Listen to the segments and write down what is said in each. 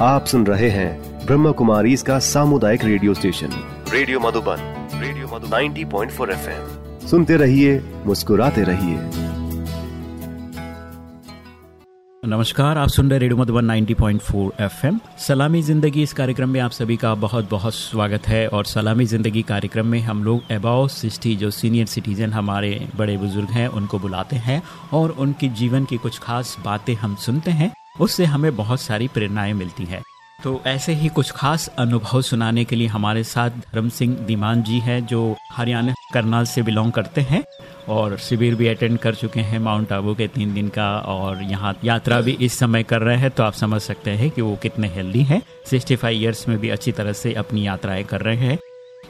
आप सुन रहे हैं ब्रह्म कुमारी इसका सामुदायिक radio station. Radio Madhuban radio Madhuban. 90.4 FM. सुनते रहिए मुस्कुराते रहिए। नमस्कार आप सुन रहे रेडियो मधुबन 90.4 एफएम। सलामी ज़िंदगी इस कार्यक्रम में आप सभी का बहुत बहुत स्वागत है और सलामी ज़िंदगी कार्यक्रम में हम लोग अबाउ सिक्सटी जो सीनियर सिटीज़न हमारे बड़े बुज़ुर्ग हैं उनको बुलाते हैं और उनके जीवन की कुछ खास बातें हम सुनते हैं। उससे हमें बहुत सारी प्रेरणाएँ मिलती हैं। तो ऐसे ही कुछ खास अनुभव सुनाने के लिए हमारे साथ धर्म सिंह दीमान जी हैं, जो हरियाणा करनाल से बिलोंग करते हैं और शिविर भी अटेंड कर चुके हैं माउंट आबू के तीन दिन का और यहाँ यात्रा भी इस समय कर रहे हैं। तो आप समझ सकते हैं कि वो कितने हेल्दी हैं। सिक्सटी फाइव ईयर्स में भी अच्छी तरह से अपनी यात्राएँ कर रहे हैं।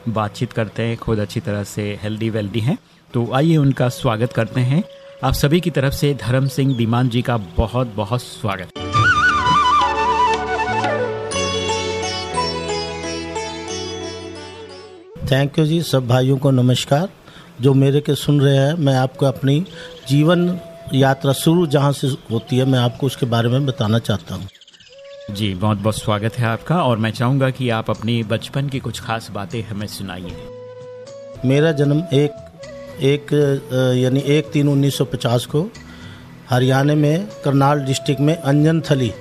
बातचीत करते हैं, खुद अच्छी तरह से हेल्दी वेल्दी हैं। तो आइए उनका स्वागत करते हैं। आप सभी की तरफ़ से धर्म सिंह दीमान जी का बहुत बहुत स्वागत थैंक यू जी सब भाइयों को नमस्कार। जो मेरे के सुन रहे हैं मैं आपको अपनी जीवन यात्रा शुरू जहाँ से होती है मैं आपको उसके बारे में बताना चाहता हूँ। जी बहुत बहुत स्वागत है आपका और मैं चाहूँगा कि आप अपनी बचपन की कुछ खास बातें हमें सुनाइए। मेरा जन्म एक एक यानी एक तीन उन्नीस सौ पचास को हरियाणा में करनाल डिस्ट्रिक्ट में अंजन थली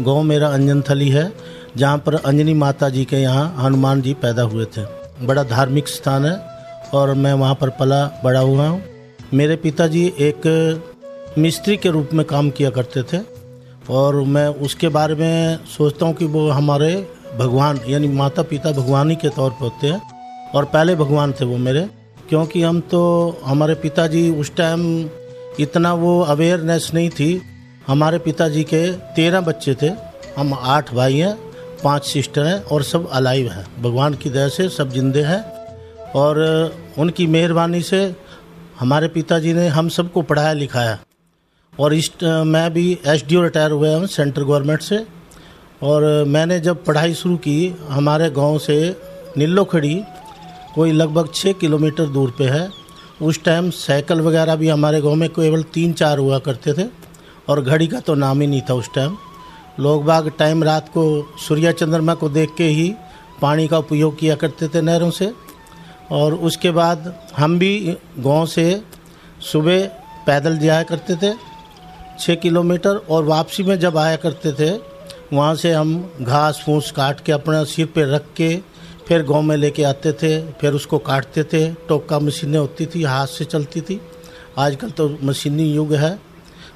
गाँव मेरा अंजन थली है, जहाँ पर अंजनी माता जी के यहाँ हनुमान जी पैदा हुए थे। बड़ा धार्मिक स्थान है और मैं वहाँ पर पला, बड़ा हुआ हूँ। मेरे पिताजी एक मिस्त्री के रूप में काम किया करते थे और मैं उसके बारे में सोचता हूँ कि वो हमारे भगवान, यानी माता पिता भगवान ही के तौर पर होते हैं और पहले भगवान थे वो मेरे। क्योंकि हम तो हमारे पिताजी उस टाइम इतना वो अवेयरनेस नहीं थी। हमारे पिताजी के तेरह बच्चे थे। हम आठ भाई हैं, पाँच सिस्टर हैं और सब अलाइव हैं। भगवान की दया से सब जिंदे हैं। और उनकी मेहरबानी से हमारे पिताजी ने हम सबको पढ़ाया लिखाया। और इस, मैं भी एस डी रिटायर हुआ हूँ सेंट्रल गवर्नमेंट से। और मैंने जब पढ़ाई शुरू की, हमारे गाँव से नीलो खड़ी कोई लगभग छः किलोमीटर दूर पे है। उस टाइम साइकिल वगैरह भी हमारे गाँव में केवल तीन चार हुआ करते थे और घड़ी का तो नाम ही नहीं था उस टाइम लोग बाग टाइम रात को सूर्य चंद्रमा को देख के ही पानी का उपयोग किया करते थे नहरों से। और उसके बाद हम भी गाँव से सुबह पैदल जाया करते थे छः किलोमीटर और वापसी में जब आया करते थे, वहाँ से हम घास फूस काट के अपना सिर पे रख के फिर गाँव में लेके आते थे, फिर उसको काटते थे। टोका मशीनें होती थी, हाथ से चलती थी। आजकल तो मशीनी युग है।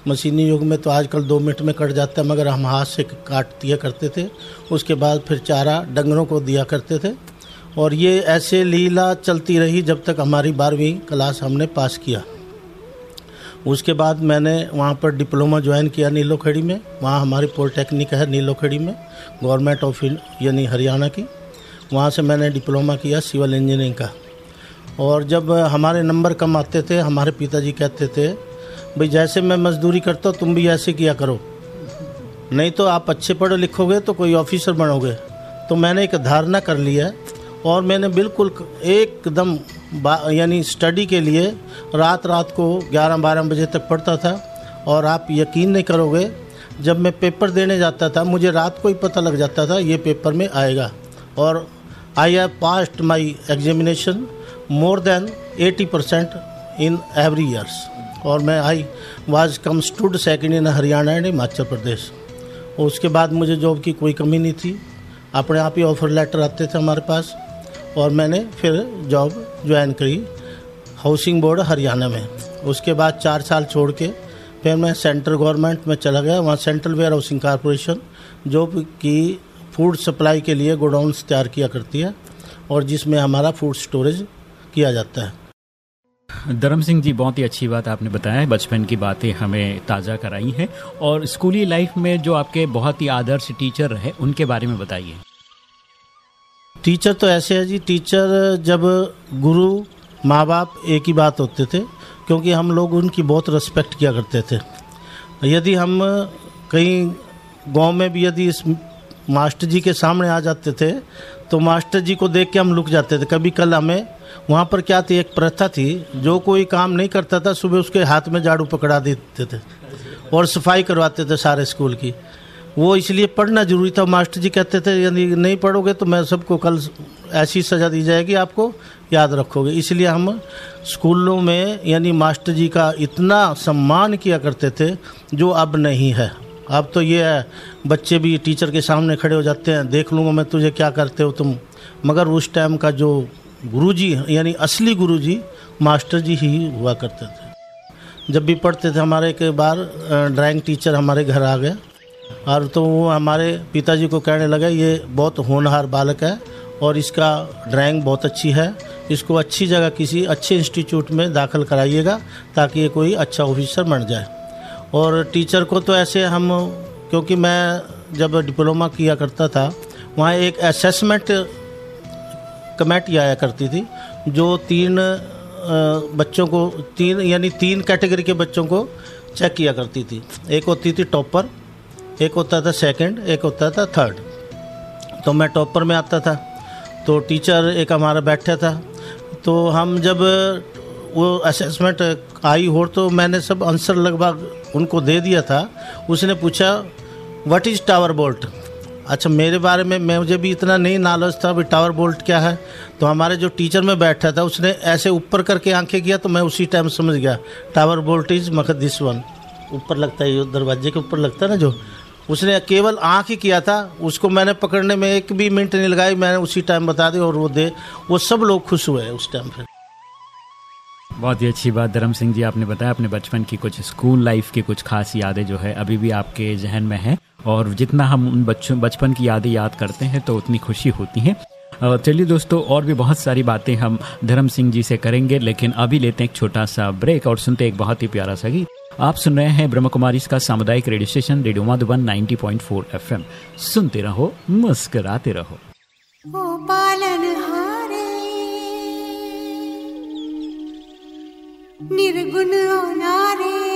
मशीनी युग में तो आजकल दो मिनट में कट जाता है, मगर हम हाथ से काट दिया करते थे। उसके बाद फिर चारा डंगरों को दिया करते थे। और ये ऐसे लीला चलती रही जब तक हमारी बारहवीं क्लास हमने पास किया। उसके बाद मैंने वहाँ पर डिप्लोमा ज्वाइन किया नीलो खड़ी में। वहाँ हमारी पॉलिटेक्निक है नीलो खड़ी में, गवर्नमेंट ऑफ़ यानी हरियाणा की। वहाँ से मैंने डिप्लोमा किया सिविल इंजीनियरिंग का। और जब हमारे नंबर कम आते थे, हमारे पिताजी कहते थे, भाई जैसे मैं मजदूरी करता हूँ, तुम भी ऐसे किया करो। नहीं तो आप अच्छे पढ़े लिखोगे तो कोई ऑफिसर बनोगे। तो मैंने एक धारणा कर लिया और मैंने बिल्कुल एकदम यानी स्टडी के लिए रात रात को 11-12 बजे तक पढ़ता था और आप यकीन नहीं करोगे, जब मैं पेपर देने जाता था, मुझे रात को ही पता लग जाता था, ये पेपर में आएगा। और I have passed my examination more than 80 percent in every years और मैं I was come stood second in Haryana and Himachal Pradesh उसके बाद मुझे जॉब की कोई कमी नहीं थी। अपने आप ही ऑफ़र लेटर आते थे हमारे पास। और मैंने फिर जॉब ज्वाइन करी हाउसिंग बोर्ड हरियाणा में। उसके बाद चार साल छोड़ के फिर मैं सेंट्रल गवर्नमेंट में चला गया। वहाँ सेंट्रल वेयर हाउसिंग कॉरपोरेशन जो कि फ़ूड सप्लाई के लिए गोडाउंस तैयार किया करती है और जिसमें हमारा फ़ूड स्टोरेज किया जाता है। धर्म सिंह जी बहुत ही अच्छी बात आपने बताया है। बचपन की बातें हमें ताज़ा कराई हैं और स्कूली लाइफ में जो आपके बहुत ही आदर्श टीचर रहे उनके बारे में बताइए। टीचर तो ऐसे है जी टीचर जब गुरु माँ बाप एक ही बात होते थे क्योंकि हम लोग उनकी बहुत रिस्पेक्ट किया करते थे। यदि हम कहीं गाँव में भी यदि इस मास्टर जी के सामने आ जाते थे तो मास्टर जी को देख के हम लुक जाते थे। कभी कल हमें वहाँ पर क्या थी, एक प्रथा थी, जो कोई काम नहीं करता था, सुबह उसके हाथ में झाड़ू पकड़ा देते थे और सफ़ाई करवाते थे सारे स्कूल की। वो इसलिए पढ़ना ज़रूरी था। मास्टर जी कहते थे, यदि नहीं पढ़ोगे तो मैं सबको कल ऐसी सज़ा दी जाएगी, आपको याद रखोगे। इसलिए हम स्कूलों में, यानी मास्टर जी का इतना सम्मान किया करते थे, जो अब नहीं है। अब तो ये है, बच्चे भी टीचर के सामने खड़े हो जाते हैं, देख लूँगा मैं तुझे क्या करते हो तुम। मगर उस टाइम का जो गुरुजी, यानी असली गुरुजी, मास्टर जी ही हुआ करते थे। जब भी पढ़ते थे हमारे एक बार ड्राइंग टीचर हमारे घर आ गए, और तो वो हमारे पिताजी को कहने लगे, ये बहुत होनहार बालक है, और इसका ड्राइंग बहुत अच्छी है, इसको अच्छी जगह किसी अच्छे इंस्टीट्यूट में दाखिल कराइएगा, ताकि ये कोई अच्छा ऑफिसर बन जाए। और टीचर को तो ऐसे हम, क्योंकि मैं जब डिप्लोमा किया करता था, वहाँ एक असेसमेंट कमेटी आया करती थी, जो तीन बच्चों को, तीन, यानी तीन कैटेगरी के बच्चों को चेक किया करती थी। एक होती थी टॉपर एक होता था सेकंड एक होता था थर्ड तो मैं टॉपर में आता था तो टीचर एक हमारा बैठा था। तो हम जब वो असेसमेंट आई हो तो मैंने सब आंसर लगभग उनको दे दिया था। उसने पूछा व्हाट इज़ टावर बोल्ट अच्छा मेरे बारे में मैं मुझे भी इतना नहीं नॉलेज था भी टावर बोल्ट क्या है? तो हमारे जो टीचर में बैठा था, उसने ऐसे ऊपर करके आँखें किया तो मैं उसी टाइम समझ गया। टावर बोल्ट इज़ मखद दिस वन ऊपर लगता है दरवाजे के ऊपर लगता है ना जो? उसने केवल आँख ही किया था। उसको मैंने पकड़ने में एक भी मिनट नहीं लगाई, मैंने उसी टाइम बता दी और वो दे, वो सब लोग खुश हुए उस टाइम पर बहुत ही अच्छी बात धर्म सिंह जी आपने बताया, अपने बचपन की कुछ स्कूल लाइफ की कुछ खास यादें जो है अभी भी आपके जहन में है। और जितना हम उन बच्चों, बचपन की यादें याद करते हैं तो उतनी खुशी होती है। चलिए दोस्तों, और भी बहुत सारी बातें हम धर्म सिंह जी से करेंगे, लेकिन अभी लेते हैं एक छोटा सा ब्रेक और सुनते एक बहुत ही प्यारा सा गीत। आप सुन रहे हैं ब्रह्म कुमारी का सामुदायिक radio station radio Madhuban 90.4 FM सुनते रहो, मुस्कराते रहो। पालन निर्गुण होना चंदा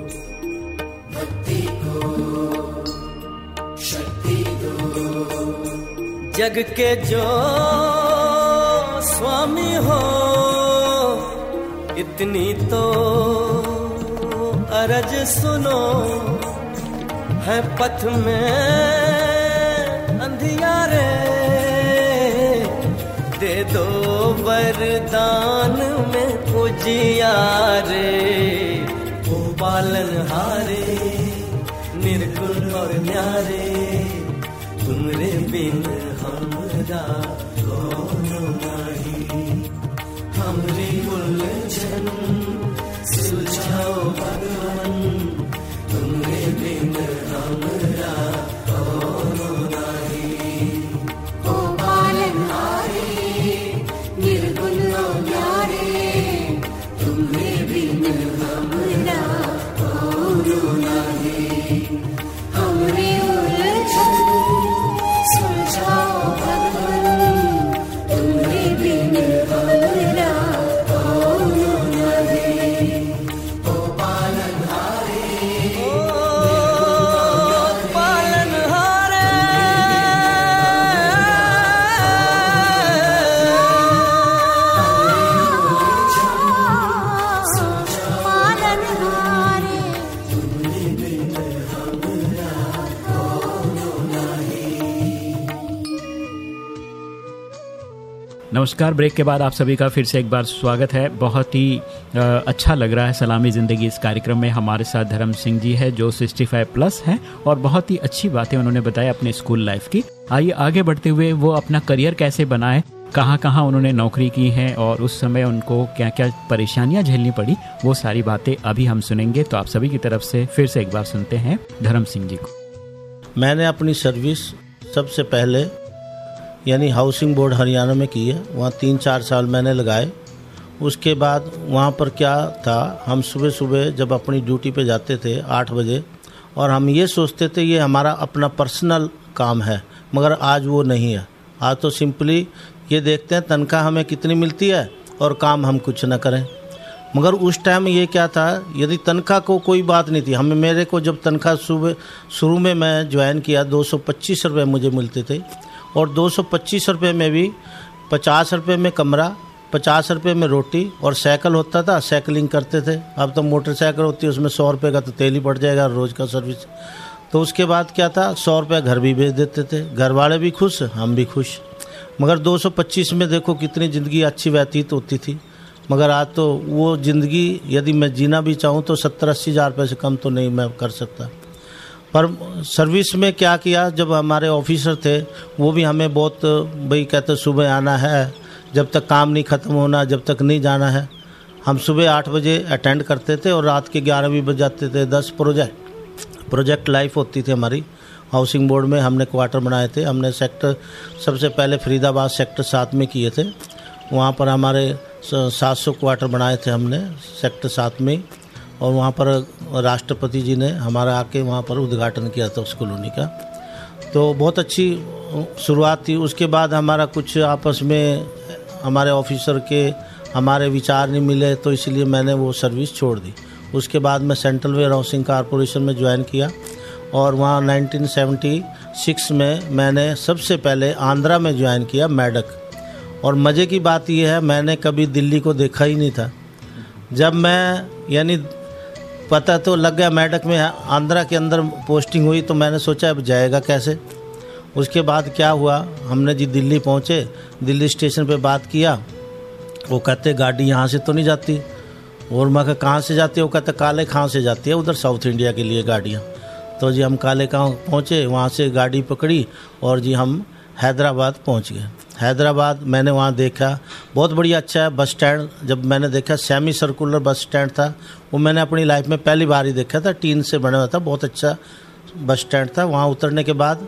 जग के जो स्वामी हो, इतनी तो अरज सुनो, है पथ में अंधियारे। दे दो वरदान में उजियारे ओ पालन हारे, निर्गुण और न्यारे, तुमरे बिन हमरा नमस्कार। ब्रेक के बाद आप सभी का फिर से एक बार स्वागत है। बहुत ही अच्छा लग रहा है सलामी ज़िंदगी इस कार्यक्रम में। हमारे साथ धर्म सिंह जी है, जो 65 प्लस हैं और बहुत ही अच्छी बातें उन्होंने बताई अपने स्कूल लाइफ की। आइए आगे बढ़ते हुए वो अपना करियर कैसे बनाए कहाँ कहाँ उन्होंने नौकरी की है और उस समय उनको क्या क्या परेशानियाँ झेलनी पड़ी, वो सारी बातें अभी हम सुनेंगे। तो आप सभी की तरफ़ से फिर से एक बार सुनते हैं धर्म सिंह जी को। मैंने अपनी सर्विस सबसे पहले यानी हाउसिंग बोर्ड हरियाणा में की है। वहाँ तीन चार साल मैंने लगाए। उसके बाद वहाँ पर क्या था, हम सुबह सुबह जब अपनी ड्यूटी पे जाते थे आठ बजे, और हम ये सोचते थे, ये हमारा अपना पर्सनल काम है, मगर आज वो नहीं है। आज तो सिंपली ये देखते हैं, तनख्वाह हमें कितनी मिलती है और काम हम कुछ ना करें। मगर उस टाइम ये क्या था, यदि तनख्वाह को कोई बात नहीं थी, हमें, मेरे को जब तनख्वाह सुबह, शुरू में मैं ज्वाइन किया, दो सौ पच्चीस रुपये मुझे मिलते थे और दो सौ पच्चीस रुपये में भी पचास रुपये में कमरा, पचास रुपये में रोटी और साइकिल होता था, साइकिलिंग करते थे। अब तो मोटरसाइकिल होती है, उसमें सौ रुपये का तो तेल ही पड़ जाएगा रोज़ का सर्विस। तो उसके बाद क्या था, सौ रुपये घर भी भेज देते थे। घर वाले भी खुश, हम भी खुश। मगर 225 में देखो कितनी ज़िंदगी अच्छी व्यतीत होती थी। मगर आज तो वो ज़िंदगी, यदि मैं जीना भी चाहूँ तो सत्तर अस्सी हज़ार रुपये से कम तो नहीं मैं कर सकता। पर सर्विस में क्या किया, जब हमारे ऑफिसर थे, वो भी हमें बहुत, भाई कहते सुबह आना है, जब तक काम नहीं ख़त्म होना, जब तक नहीं जाना है, हम सुबह आठ बजे अटेंड करते थे और रात के ग्यारह भी बज जाते थे, दस प्रोजेक्ट प्रोजेक्ट लाइफ होती थी हमारी हाउसिंग बोर्ड में हमने क्वार्टर बनाए थे, हमने सेक्टर सबसे पहले फरीदाबाद सेक्टर सात में किए थे, वहाँ पर हमारे सात सौ क्वार्टर बनाए थे हमने सेक्टर सात में और वहाँ पर राष्ट्रपति जी ने हमारा आके वहाँ पर उद्घाटन किया था उस कॉलोनी का। तो बहुत अच्छी शुरुआत थी। उसके बाद हमारा कुछ आपस में हमारे ऑफिसर के हमारे विचार नहीं मिले तो इसलिए मैंने वो सर्विस छोड़ दी। उसके बाद मैं सेंट्रल वेयर हाउसिंग कॉरपोरेशन में ज्वाइन किया और वहाँ 1976 में मैंने सबसे पहले आंध्रा में ज्वाइन किया, मैडक। और मज़े की बात यह है, मैंने कभी दिल्ली को देखा ही नहीं था। जब मैं, यानी पता तो लग गया मैडक में आंध्रा के अंदर पोस्टिंग हुई तो मैंने सोचा अब जाएगा कैसे? उसके बाद क्या हुआ? हमने जी दिल्ली पहुँचे, दिल्ली स्टेशन पे बात किया। वो कहते, गाड़ी यहाँ से तो नहीं जाती। और मैं कहा, कहाँ से जाती है? वो कहते, काले खां से जाती है, उधर साउथ इंडिया के लिए गाड़ियाँ। तो जी हम काले खां पहुँचे, वहाँ से गाड़ी पकड़ी और जी हम हैदराबाद पहुँच गए। हैदराबाद मैंने वहाँ देखा। बहुत बढ़िया अच्छा है बस स्टैंड। जब मैंने देखा, सेमी सर्कुलर बस स्टैंड था, वो मैंने अपनी लाइफ में पहली बार ही देखा था। टीन से बना हुआ था, बहुत अच्छा बस स्टैंड था। वहाँ उतरने के बाद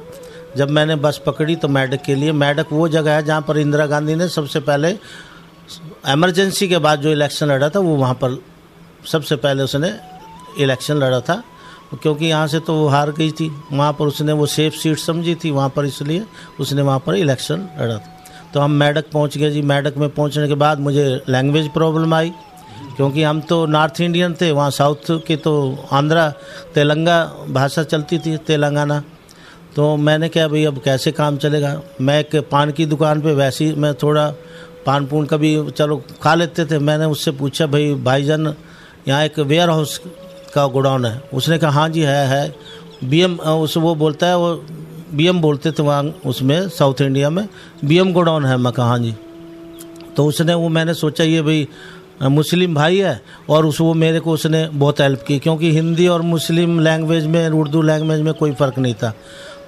जब मैंने बस पकड़ी तो मैडक के लिए, मैडक वो जगह है जहाँ पर इंदिरा गांधी ने सबसे पहले एमरजेंसी के बाद जो इलेक्शन लड़ा था, वो वहाँ पर सबसे पहले उसने इलेक्शन लड़ा था। क्योंकि यहाँ से तो वो हार गई थी। वहाँ पर उसने वो सेफ़ सीट समझी थी, वहाँ पर इसलिए उसने वहाँ पर इलेक्शन लड़ा था। तो हम मैडक पहुँच गए जी। मैडक में पहुँचने के बाद मुझे लैंग्वेज प्रॉब्लम आई, क्योंकि हम तो नॉर्थ इंडियन थे, वहाँ साउथ के तो आंध्रा तेलंगा भाषा चलती थी तेलंगाना तो मैंने क्या भाई, अब कैसे काम चलेगा? मैं एक पान की दुकान पे वैसे ही मैं थोड़ा पान पून कभी, चलो खा लेते थे। मैंने उससे पूछा, भाई, भाईजान, यहाँ एक वेयर हाउस का गोडाउन है। उसने कहा हाँ जी, है है। बीएम उस वो बोलता है, वो बीएम बोलते थे वहाँ उसमें, साउथ इंडिया में, बीएम गोडाउन है। मैं कहा हाँ जी। तो उसने, वो मैंने सोचा, ये भाई मुस्लिम भाई है, और उस वो मेरे को उसने बहुत हेल्प की, क्योंकि हिंदी और मुस्लिम लैंग्वेज में उर्दू लैंग्वेज में कोई फ़र्क नहीं था।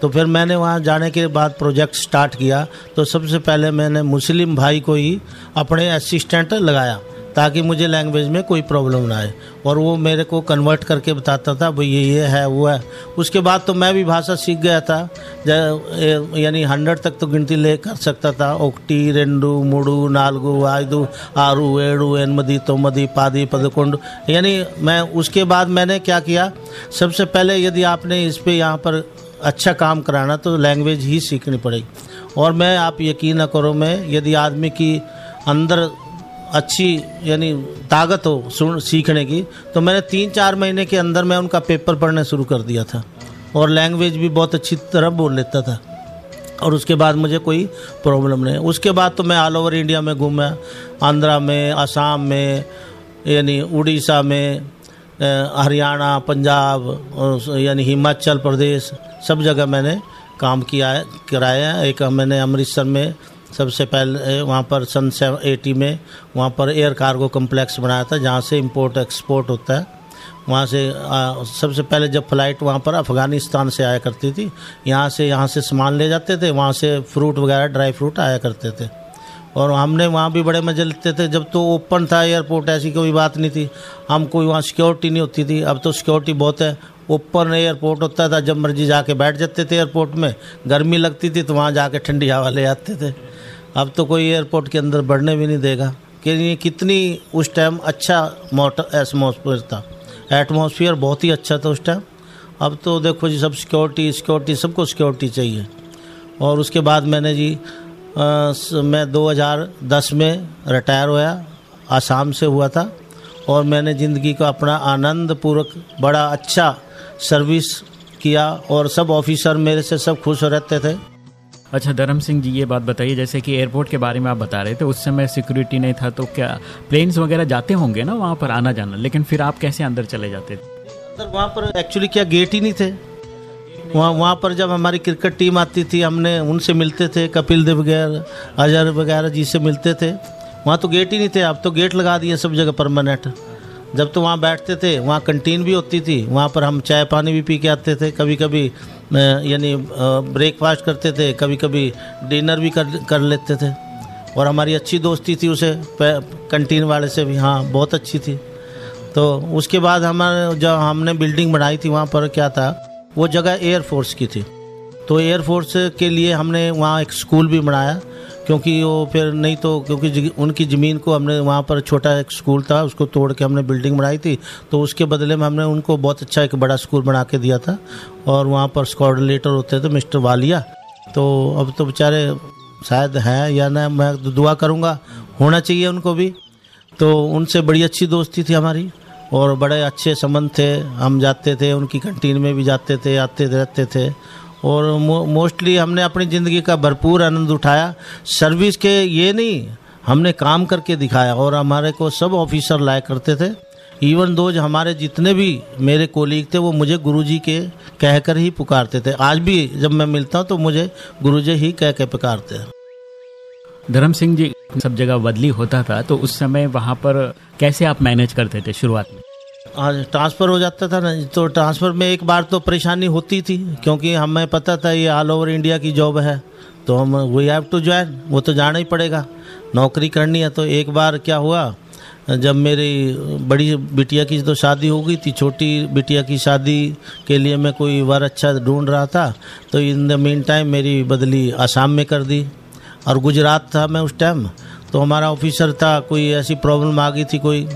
तो फिर मैंने वहाँ जाने के बाद प्रोजेक्ट स्टार्ट किया। तो सबसे पहले मैंने मुस्लिम भाई को ही अपने असिस्टेंट लगाया। ताकि मुझे लैंग्वेज में कोई प्रॉब्लम ना आए। और वो मेरे को कन्वर्ट करके बताता था, भाई ये ये है, वो है। उसके बाद तो मैं भी भाषा सीख गया था। यानी हंड्रेड तक तो गिनती ले कर सकता था। ओक्टी, रेंडू, मुड़ू, नालगू, आयदू, आरू, एड़ू एनमदी तोमदी पादी, पदकुंड। यानी मैं, उसके बाद मैंने क्या किया? सबसे पहले यदि आपने इस पर यहाँ पर अच्छा काम कराना तो लैंग्वेज ही सीखनी पड़ेगी। और मैं, आप यकीन न करो, मैं यदि आदमी की अंदर अच्छी, यानी ताकत हो सुन, सीखने की तो मैंने तीन चार महीने के अंदर मैं उनका पेपर पढ़ना शुरू कर दिया था। और लैंग्वेज भी बहुत अच्छी तरह बोल लेता था। और उसके बाद मुझे कोई प्रॉब्लम नहीं। उसके बाद तो मैं ऑल ओवर इंडिया में घूमा, आंध्रा में असम में, यानी उड़ीसा में हरियाणा, पंजाब यानी हिमाचल प्रदेश, सब जगह मैंने काम किया है, कराया है। एक मैंने अमृतसर में सबसे पहले वहाँ पर सन एटी में वहाँ पर एयर कार्गो कम्प्लेक्स बनाया था जहाँ से इम्पोर्ट एक्सपोर्ट होता है। वहाँ से आ, सबसे पहले जब फ़्लाइट वहाँ पर अफ़गानिस्तान से आया करती थी यहाँ से यहाँ से सामान ले जाते थे वहाँ से फ्रूट वगैरह ड्राई फ्रूट आया करते थे। और हमने वहाँ भी बड़े मज़े लेते थे जब तो ओपन था एयरपोर्ट ऐसी कोई बात नहीं थी। हम कोई वहाँ सिक्योरिटी नहीं होती थी अब तो सिक्योरिटी बहुत है। ओपन एयरपोर्ट होता था जब मर्ज़ी जाके बैठ जाते थे एयरपोर्ट में गर्मी लगती थी तो वहाँ जाके ठंडी हवा ले आते थे। अब तो कोई एयरपोर्ट के अंदर बढ़ने भी नहीं देगा, कि ये कितनी उस टाइम अच्छा मोटर एटमोसफियर था। एटमोसफियर बहुत ही अच्छा था उस टाइम अब तो देखो जी, सब सिक्योरिटी सिक्योरिटी सबको सिक्योरिटी चाहिए। और उसके बाद मैंने जी स- मैं 2010 में रिटायर हुआ आसाम से हुआ था। और मैंने ज़िंदगी का अपना आनंद पूर्वक बड़ा अच्छा सर्विस किया। और सब ऑफिसर मेरे से सब खुश रहते थे। अच्छा धर्म सिंह जी, ये बात बताइए, जैसे कि एयरपोर्ट के बारे में आप बता रहे थे, उस समय सिक्योरिटी नहीं था तो क्या प्लेन्स वगैरह जाते होंगे ना वहाँ पर आना जाना? लेकिन फिर आप कैसे अंदर चले जाते थे? अंदर वहाँ पर एक्चुअली क्या गेट ही नहीं थे। वहाँ वहाँ पर जब हमारी क्रिकेट टीम आती थी, हमने उनसे मिलते थे, कपिल देव वगैरह अजहर वगैरह जी से मिलते थे। वहाँ तो गेट ही नहीं थे, अब तो गेट लगा दिए सब जगह परमानेंट जब तो वहाँ बैठते थे, वहाँ कंटीन भी होती थी, वहाँ पर हम चाय पानी भी पी के आते थे कभी कभी यानी ब्रेकफास्ट करते थे कभी कभी डिनर भी कर कर लेते थे। और हमारी अच्छी दोस्ती थी उसे कंटीन वाले से भी हाँ बहुत अच्छी थी। तो उसके बाद हमारे, जब हमने बिल्डिंग बनाई थी वहाँ पर, क्या था, वो जगह एयरफोर्स की थी। तो एयरफोर्स के लिए हमने वहाँ एक स्कूल भी बनाया, क्योंकि वो फिर नहीं तो क्योंकि उनकी ज़मीन को हमने वहाँ पर छोटा एक स्कूल था, उसको तोड़ के हमने बिल्डिंग बनाई थी तो उसके बदले में हमने उनको बहुत अच्छा एक बड़ा स्कूल बना के दिया था, और वहाँ पर कोऑर्डिनेटर होते थे मिस्टर वालिया। तो अब तो बेचारे शायद हैं या ना, मैं दुआ करूँगा, होना चाहिए उनको भी। तो उनसे बड़ी अच्छी दोस्ती थी हमारी, और बड़े अच्छे संबंध थे, हम जाते थे, उनकी कंटीन में भी जाते थे, आते रहते थे और मोस्टली हमने अपनी ज़िंदगी का भरपूर आनंद उठाया। सर्विस के ये नहीं, हमने काम करके दिखाया और हमारे को सब ऑफिसर लाया करते थे। इवन दो हमारे जितने भी मेरे कोलीग थे, वो मुझे गुरुजी के कहकर ही पुकारते थे। आज भी जब मैं मिलता हूँ तो मुझे गुरुजी ही कह के पुकारते हैं। धर्म सिंह जी, सब जगह बदली होता था तो उस समय वहाँ पर कैसे आप मैनेज करते थे शुरुआत में? हाँ ट्रांसफ़र हो जाता था ना तो ट्रांसफ़र में एक बार तो परेशानी होती थी, क्योंकि हमें पता था ये ऑल ओवर इंडिया की जॉब है तो हम वी हैव टू ज्वाइन वो तो जाना ही पड़ेगा, नौकरी करनी है तो एक बार क्या हुआ, जब मेरी बड़ी बिटिया की तो शादी हो गई थी, छोटी बिटिया की शादी के लिए मैं कोई वर अच्छा ढूंढ रहा था तो इन द मीन टाइम मेरी बदली आसाम में कर दी, और गुजरात था मैं उस टाइम तो हमारा ऑफिसर था, कोई ऐसी प्रॉब्लम आ गई थी कोई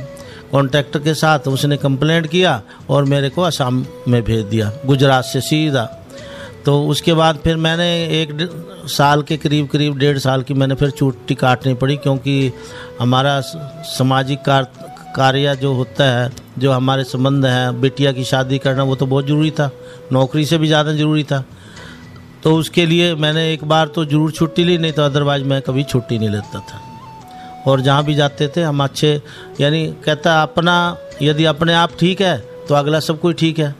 कॉन्ट्रैक्टर के साथ उसने कंप्लेंट किया और मेरे को असम में भेज दिया, गुजरात से सीधा। तो उसके बाद फिर मैंने एक साल के करीब करीब डेढ़ साल की मैंने फिर छुट्टी काटनी पड़ी क्योंकि हमारा सामाजिक कार, कार्य जो होता है, जो हमारे संबंध हैं, बिटिया की शादी करना वो तो बहुत ज़रूरी था, नौकरी से भी ज़्यादा ज़रूरी था। तो उसके लिए मैंने एक बार तो ज़रूर छुट्टी ली, नहीं तो अदरवाइज़ मैं कभी छुट्टी नहीं लेता था। और जहाँ भी जाते थे, हम अच्छे, यानी कहता अपना, यदि अपने आप ठीक है तो अगला सब कोई ठीक है।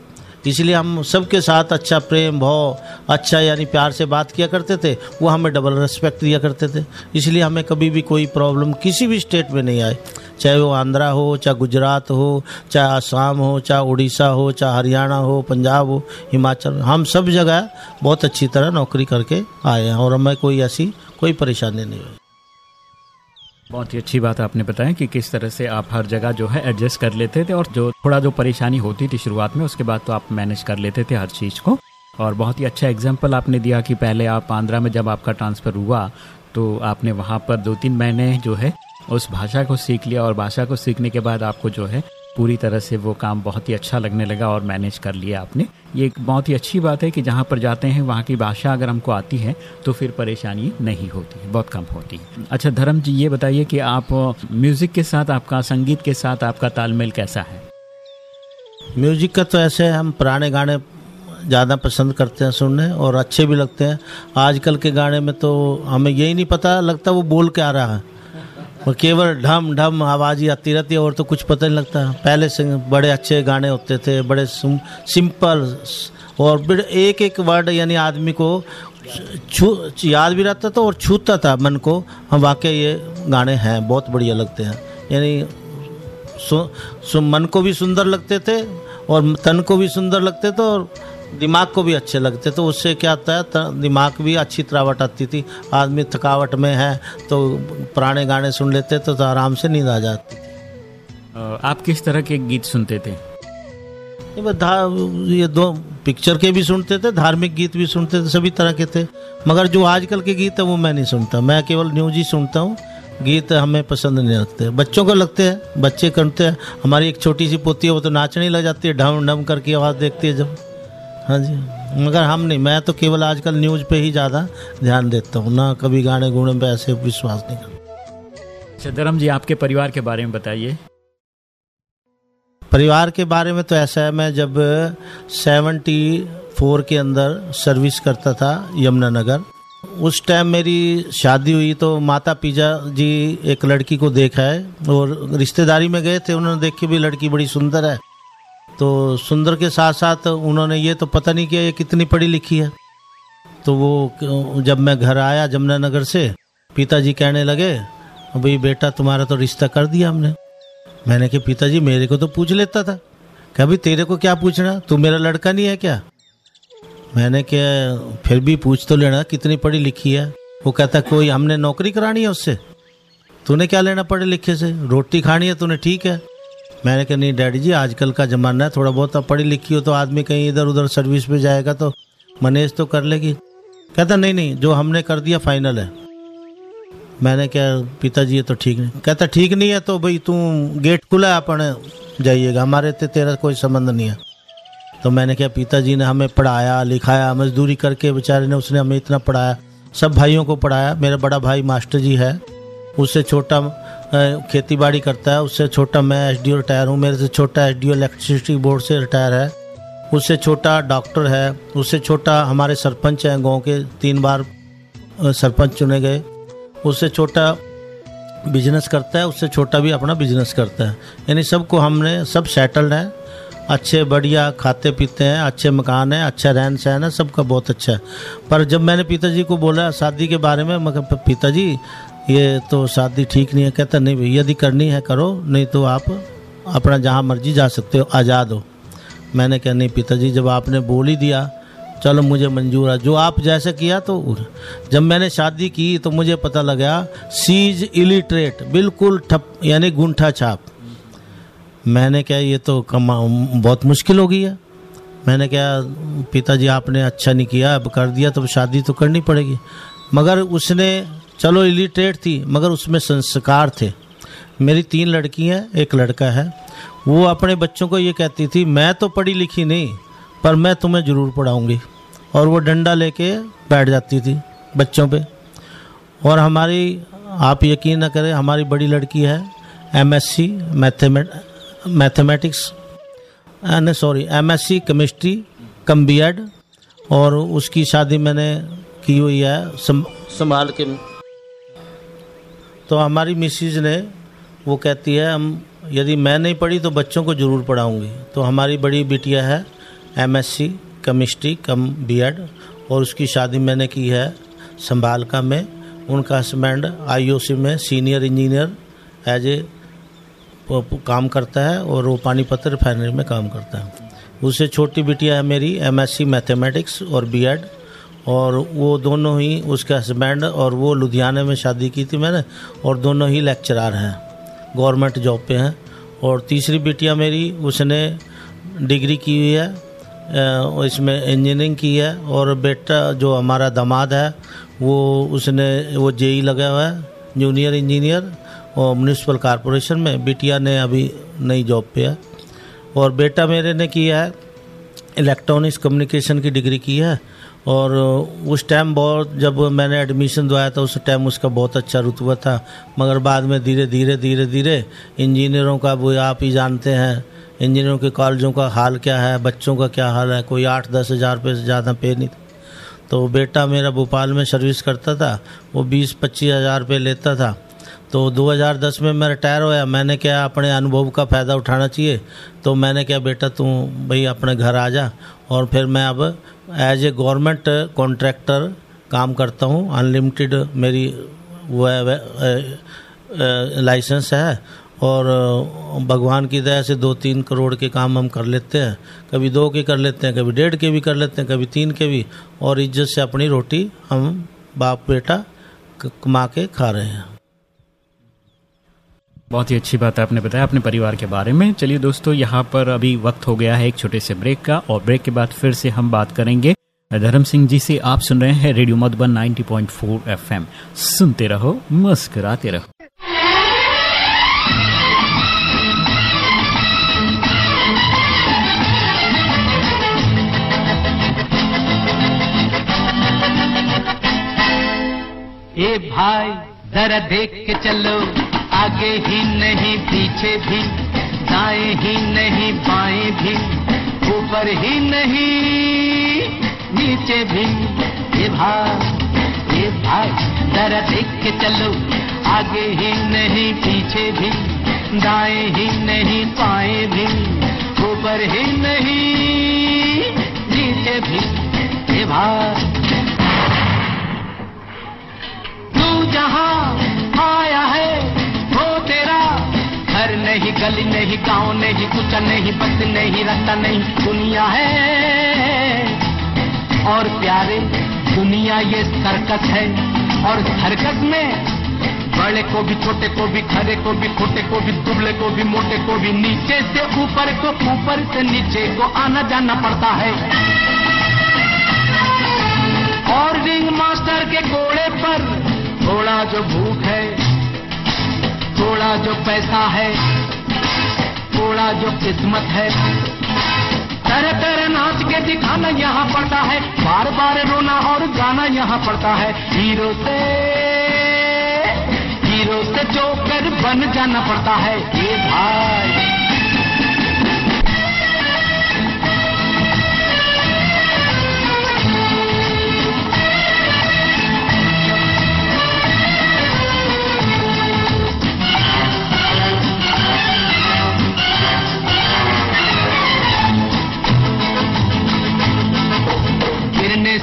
इसलिए हम सबके साथ अच्छा प्रेम, भाव अच्छा यानी प्यार से बात किया करते थे, वो हमें डबल रिस्पेक्ट दिया करते थे। इसलिए हमें कभी भी कोई प्रॉब्लम किसी भी स्टेट में नहीं आई चाहे वो आंध्रा हो, चाहे गुजरात हो, चाहे आसाम हो, चाहे उड़ीसा हो, चाहे हरियाणा हो, पंजाब हो, हिमाचल, हम सब जगह बहुत अच्छी तरह नौकरी करके आए हैं, और हमें कोई ऐसी कोई परेशानी नहीं हुई। बहुत ही अच्छी बात आपने बताया कि किस तरह से आप हर जगह जो है एडजस्ट कर लेते थे और जो थोड़ा जो परेशानी होती थी शुरुआत में, उसके बाद तो आप मैनेज कर लेते थे हर चीज़ को। और बहुत ही अच्छा एग्ज़ाम्पल आपने दिया कि पहले आप आंध्रा में जब आपका ट्रांसफ़र हुआ तो आपने वहाँ पर दो तीन महीने जो है उस भाषा को सीख लिया और भाषा को सीखने के बाद आपको जो है पूरी तरह से वो काम बहुत ही अच्छा लगने लगा और मैनेज कर लिया आपने। ये एक बहुत ही अच्छी बात है कि जहाँ पर जाते हैं, वहाँ की भाषा अगर हमको आती है तो फिर परेशानी नहीं होती बहुत कम होती है। अच्छा धर्म जी, ये बताइए कि आप म्यूज़िक के साथ, आपका संगीत के साथ, आपका तालमेल कैसा है? म्यूज़िक का तो ऐसे हम पुराने गाने ज़्यादा पसंद करते हैं सुनने और अच्छे भी लगते हैं। आजकल के गाने में तो हमें यही नहीं पता, लगता वो बोल क्या रहा है। वो केवल ढम ढम आवाज़ ही आती रहती है और तो कुछ पता नहीं लगता। पहले से बड़े अच्छे गाने होते थे बड़े सिंपल और एक एक वर्ड यानी आदमी को छू याद भी रहता था और छूता था मन को। हम वाकई ये गाने हैं बहुत बढ़िया लगते हैं। यानी सु, सु मन को भी सुंदर लगते थे और तन को भी सुंदर लगते थे और दिमाग को भी अच्छे लगते तो उससे क्या होता है दिमाग भी अच्छी तरावट आती थी। आदमी थकावट में है तो पुराने गाने सुन लेते तो, तो आराम से नींद आ जाती अ, आप किस तरह के गीत सुनते थे? ये ये दो पिक्चर के भी सुनते थे धार्मिक गीत भी सुनते थे सभी तरह के थे। मगर जो आजकल के गीत है वो मैं नहीं सुनता। मैं केवल न्यूज़ ही सुनता हूँ। गीत हमें पसंद नहीं लगते बच्चों को लगते हैं बच्चे करते हैं। हमारी एक छोटी सी पोती है वो तो नाचने लग जाती है ढम ढम करके आवाज़ देखती है जब। हाँ जी। मगर हम नहीं मैं तो केवल आजकल न्यूज़ पे ही ज़्यादा ध्यान देता हूँ ना कभी गाने गुणे पे ऐसे विश्वास नहीं करता। अच्छा धर्म जी आपके परिवार के बारे में बताइए। परिवार के बारे में तो ऐसा है मैं जब सेवेंटी फोर के अंदर सर्विस करता था यमुनानगर उस टाइम मेरी शादी हुई तो माता पिता जी एक लड़की को देखा है और रिश्तेदारी में गए थे उन्होंने देखी भी लड़की बड़ी सुंदर है। तो सुंदर के साथ साथ उन्होंने ये तो पता नहीं किया ये कितनी पढ़ी लिखी है। तो वो जब मैं घर आया जमुनानगर से, पिताजी कहने लगे भाई बेटा तुम्हारा तो रिश्ता कर दिया हमने। मैंने कहा, पिताजी, मेरे को तो पूछ लेता था। क्या भाई तेरे को क्या पूछना? तू मेरा लड़का नहीं है क्या? मैंने क्या फिर भी पूछ तो लेना, कितनी पढ़ी लिखी है? वो कहता, कोई हमने नौकरी करानी है उससे? तूने क्या लेना पढ़े लिखे से? रोटी खानी है तूने, ठीक है? मैंने कहा, नहीं, डैडी जी, आजकल का ज़माना है, थोड़ा बहुत पढ़ी लिखी हो तो आदमी कहीं इधर उधर सर्विस पे जाएगा तो मैनेज तो कर लेगी। कहता, नहीं नहीं, जो हमने कर दिया फाइनल है। मैंने क्या पिताजी, ये तो ठीक नहीं। कहता, ठीक नहीं है तो भाई तू गेट खुला है, अपन जाइएगा, हमारे ते तेरा कोई संबंध नहीं है। तो मैंने क्या पिताजी ने हमें पढ़ाया, लिखाया, मजदूरी करके बेचारे ने उसने हमें इतना पढ़ाया, सब भाइयों को पढ़ाया, मेरा बड़ा भाई मास्टर जी है, उससे छोटा खेती बाड़ी करता है, उससे छोटा मैं एस डी रिटायर हूँ। मेरे से छोटा एस डी इलेक्ट्रिसिटी बोर्ड से रिटायर है। उससे छोटा डॉक्टर है। उससे छोटा हमारे सरपंच हैं गाँव के, तीन बार सरपंच चुने गए। उससे छोटा बिज़नेस करता है, उससे छोटा भी अपना बिज़नेस करता है। यानी सबको हमने, सब सेटल्ड है। अच्छे, बढ़िया खाते पीते हैं, अच्छे मकान है अच्छा रहन सहन है, सबका बहुत अच्छा है। पर जब मैंने पिताजी को बोला शादी के बारे में पिताजी ये तो शादी ठीक नहीं है, कहता, नहीं यदि करनी है करो, नहीं तो आप अपना जहाँ मर्ज़ी जा सकते हो, आज़ाद हो। मैंने कहा, नहीं पिताजी, जब आपने बोल ही दिया, चलो मुझे मंजूर है। जो आप जैसे किया तो जब मैंने शादी की तो मुझे पता लगा सीज इलिटरेट बिल्कुल ठप, यानी गुंठा छाप। मैंने क्या ये तो कमा, बहुत मुश्किल हो गई है। मैंने क्या पिताजी, आपने अच्छा नहीं किया, अब कर दिया तो शादी तो करनी पड़ेगी। मगर उसने चलो इलिटरेट थी, मगर उसमें संस्कार थे। मेरी तीन लड़की हैं एक लड़का है। वो अपने बच्चों को ये कहती थी, मैं तो पढ़ी लिखी नहीं, पर मैं तुम्हें ज़रूर पढ़ाऊँगी। और वो डंडा लेके बैठ जाती थी बच्चों पे। और हमारी, आप यकीन न करें, हमारी बड़ी लड़की है एम एस सी मैथमेटिक्स नहीं, sorry M S C chemistry, cum B Ed और उसकी शादी मैंने की हुई है संभाल के तो हमारी मिसिज ने, वो कहती है, हम, यदि मैं नहीं पढ़ी तो बच्चों को ज़रूर पढ़ाऊँगी। तो हमारी बड़ी बिटिया है M S C chemistry cum B Ed और उसकी शादी मैंने की है संभाल का में। उनका हस्बैंड आईओसी में सीनियर इंजीनियर एज ए काम करता है और वो पानीपत रिफाइनरी में काम करता है। उससे छोटी बिटिया है मेरी एमएससी मैथमेटिक्स और बीएड और वो दोनों ही उसके हस्बैंड और वो लुधियाने में शादी की थी मैंने, और दोनों ही लेक्चरार हैं गवर्नमेंट जॉब पे हैं। और तीसरी बिटिया मेरी, उसने डिग्री की हुई है इसमें इंजीनियरिंग की है, और बेटा जो हमारा दामाद है, वो उसने, वो जेई लगा हुआ है जूनियर इंजीनियर और म्यूनसिपल कॉरपोरेशन में बिटिया ने अभी नई जॉब पे है। और बेटा मेरे ने किया है इलेक्ट्रॉनिक्स कम्युनिकेशन की डिग्री की है और उस टाइम बहुत, जब मैंने एडमिशन दवाया था, उस टाइम उसका बहुत अच्छा रुतबा था। मगर बाद में धीरे धीरे धीरे धीरे इंजीनियरों का वो आप ही जानते हैं। इंजीनियरों के कॉलेजों का हाल क्या है, बच्चों का क्या हाल है, कोई आठ, दस हज़ार रुपये से ज़्यादा पे नहीं तो बेटा मेरा भोपाल में सर्विस करता था, वो बीस, पच्चीस हज़ार रुपये लेता था। तो 2010 में मैं रिटायर होया। मैंने क्या अपने अनुभव का फ़ायदा उठाना चाहिए। तो मैंने क्या बेटा तू भाई अपने घर आ जा। और फिर मैं अब एज ए गवर्नमेंट कॉन्ट्रैक्टर काम करता हूँ। अनलिमिटेड मेरी वो है वे- अ, अ, लाइसेंस है। और भगवान की दया से दो तीन करोड़ के काम हम कर लेते हैं। कभी दो के कर लेते हैं कभी डेढ़ के भी कर लेते हैं कभी तीन के भी। और इज़्ज़त से अपनी रोटी हम बाप बेटा कमा के खा रहे हैं। बहुत ही अच्छी बात है आपने बताया अपने परिवार के बारे में। चलिए दोस्तों, यहाँ पर अभी वक्त हो गया है एक छोटे से ब्रेक का और ब्रेक के बाद फिर से हम बात करेंगे। धर्म सिंह जी से आप सुन रहे हैं रेडियो मधुबन 90.4 एफएम। सुनते रहो, मुस्कुराते रहो। ए भाई, जरा देख के चलो। आगे ही नहीं, पीछे भी दाएँ ही नहीं, बाएँ भी ऊपर ही नहीं, नीचे भी। ए भाई ए भाई जरा देख के चलो। आगे ही नहीं, पीछे भी दाएँ ही नहीं, बाएँ भी ऊपर ही नहीं, नीचे भी। ए भाई नहीं, गाँव नहीं, कुछ नहीं, बस नहीं, रास्ता नहीं, दुनिया है। और प्यारे, दुनिया ये सर्कस है। और सर्कस में बड़े को भी, छोटे को भी खरे को भी, खोटे को भी, दुबले को भी, मोटे को भी, नीचे से ऊपर को, ऊपर से नीचे को आना जाना पड़ता है। और रिंग मास्टर के घोड़े पर थोड़ा जो भूख है, थोड़ा जो पैसा है थोड़ा जो किस्मत है। तरह तरह नाच के दिखाना यहाँ पड़ता है। बार बार रोना और गाना यहाँ पड़ता है। हीरो से हीरो से जोकर बन जाना पड़ता है। ये भाई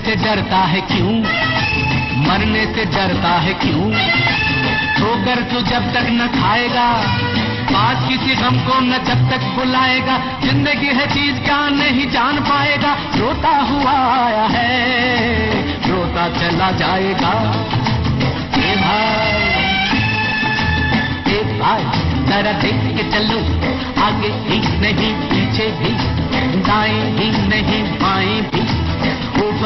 से डरता है क्यों? मरने से डरता है क्यों? ठोकर तू जब तक न खाएगा बात किसी गम को न जब तक बुलाएगा, ज़िंदगी है चीज़ क्या नहीं जान पाएगा। रोता हुआ आया है, रोता चला जाएगा। ए भाई ए भाई, जरा देख के चलो, आगे ही नहीं, पीछे भी दाएँ ही नहीं भी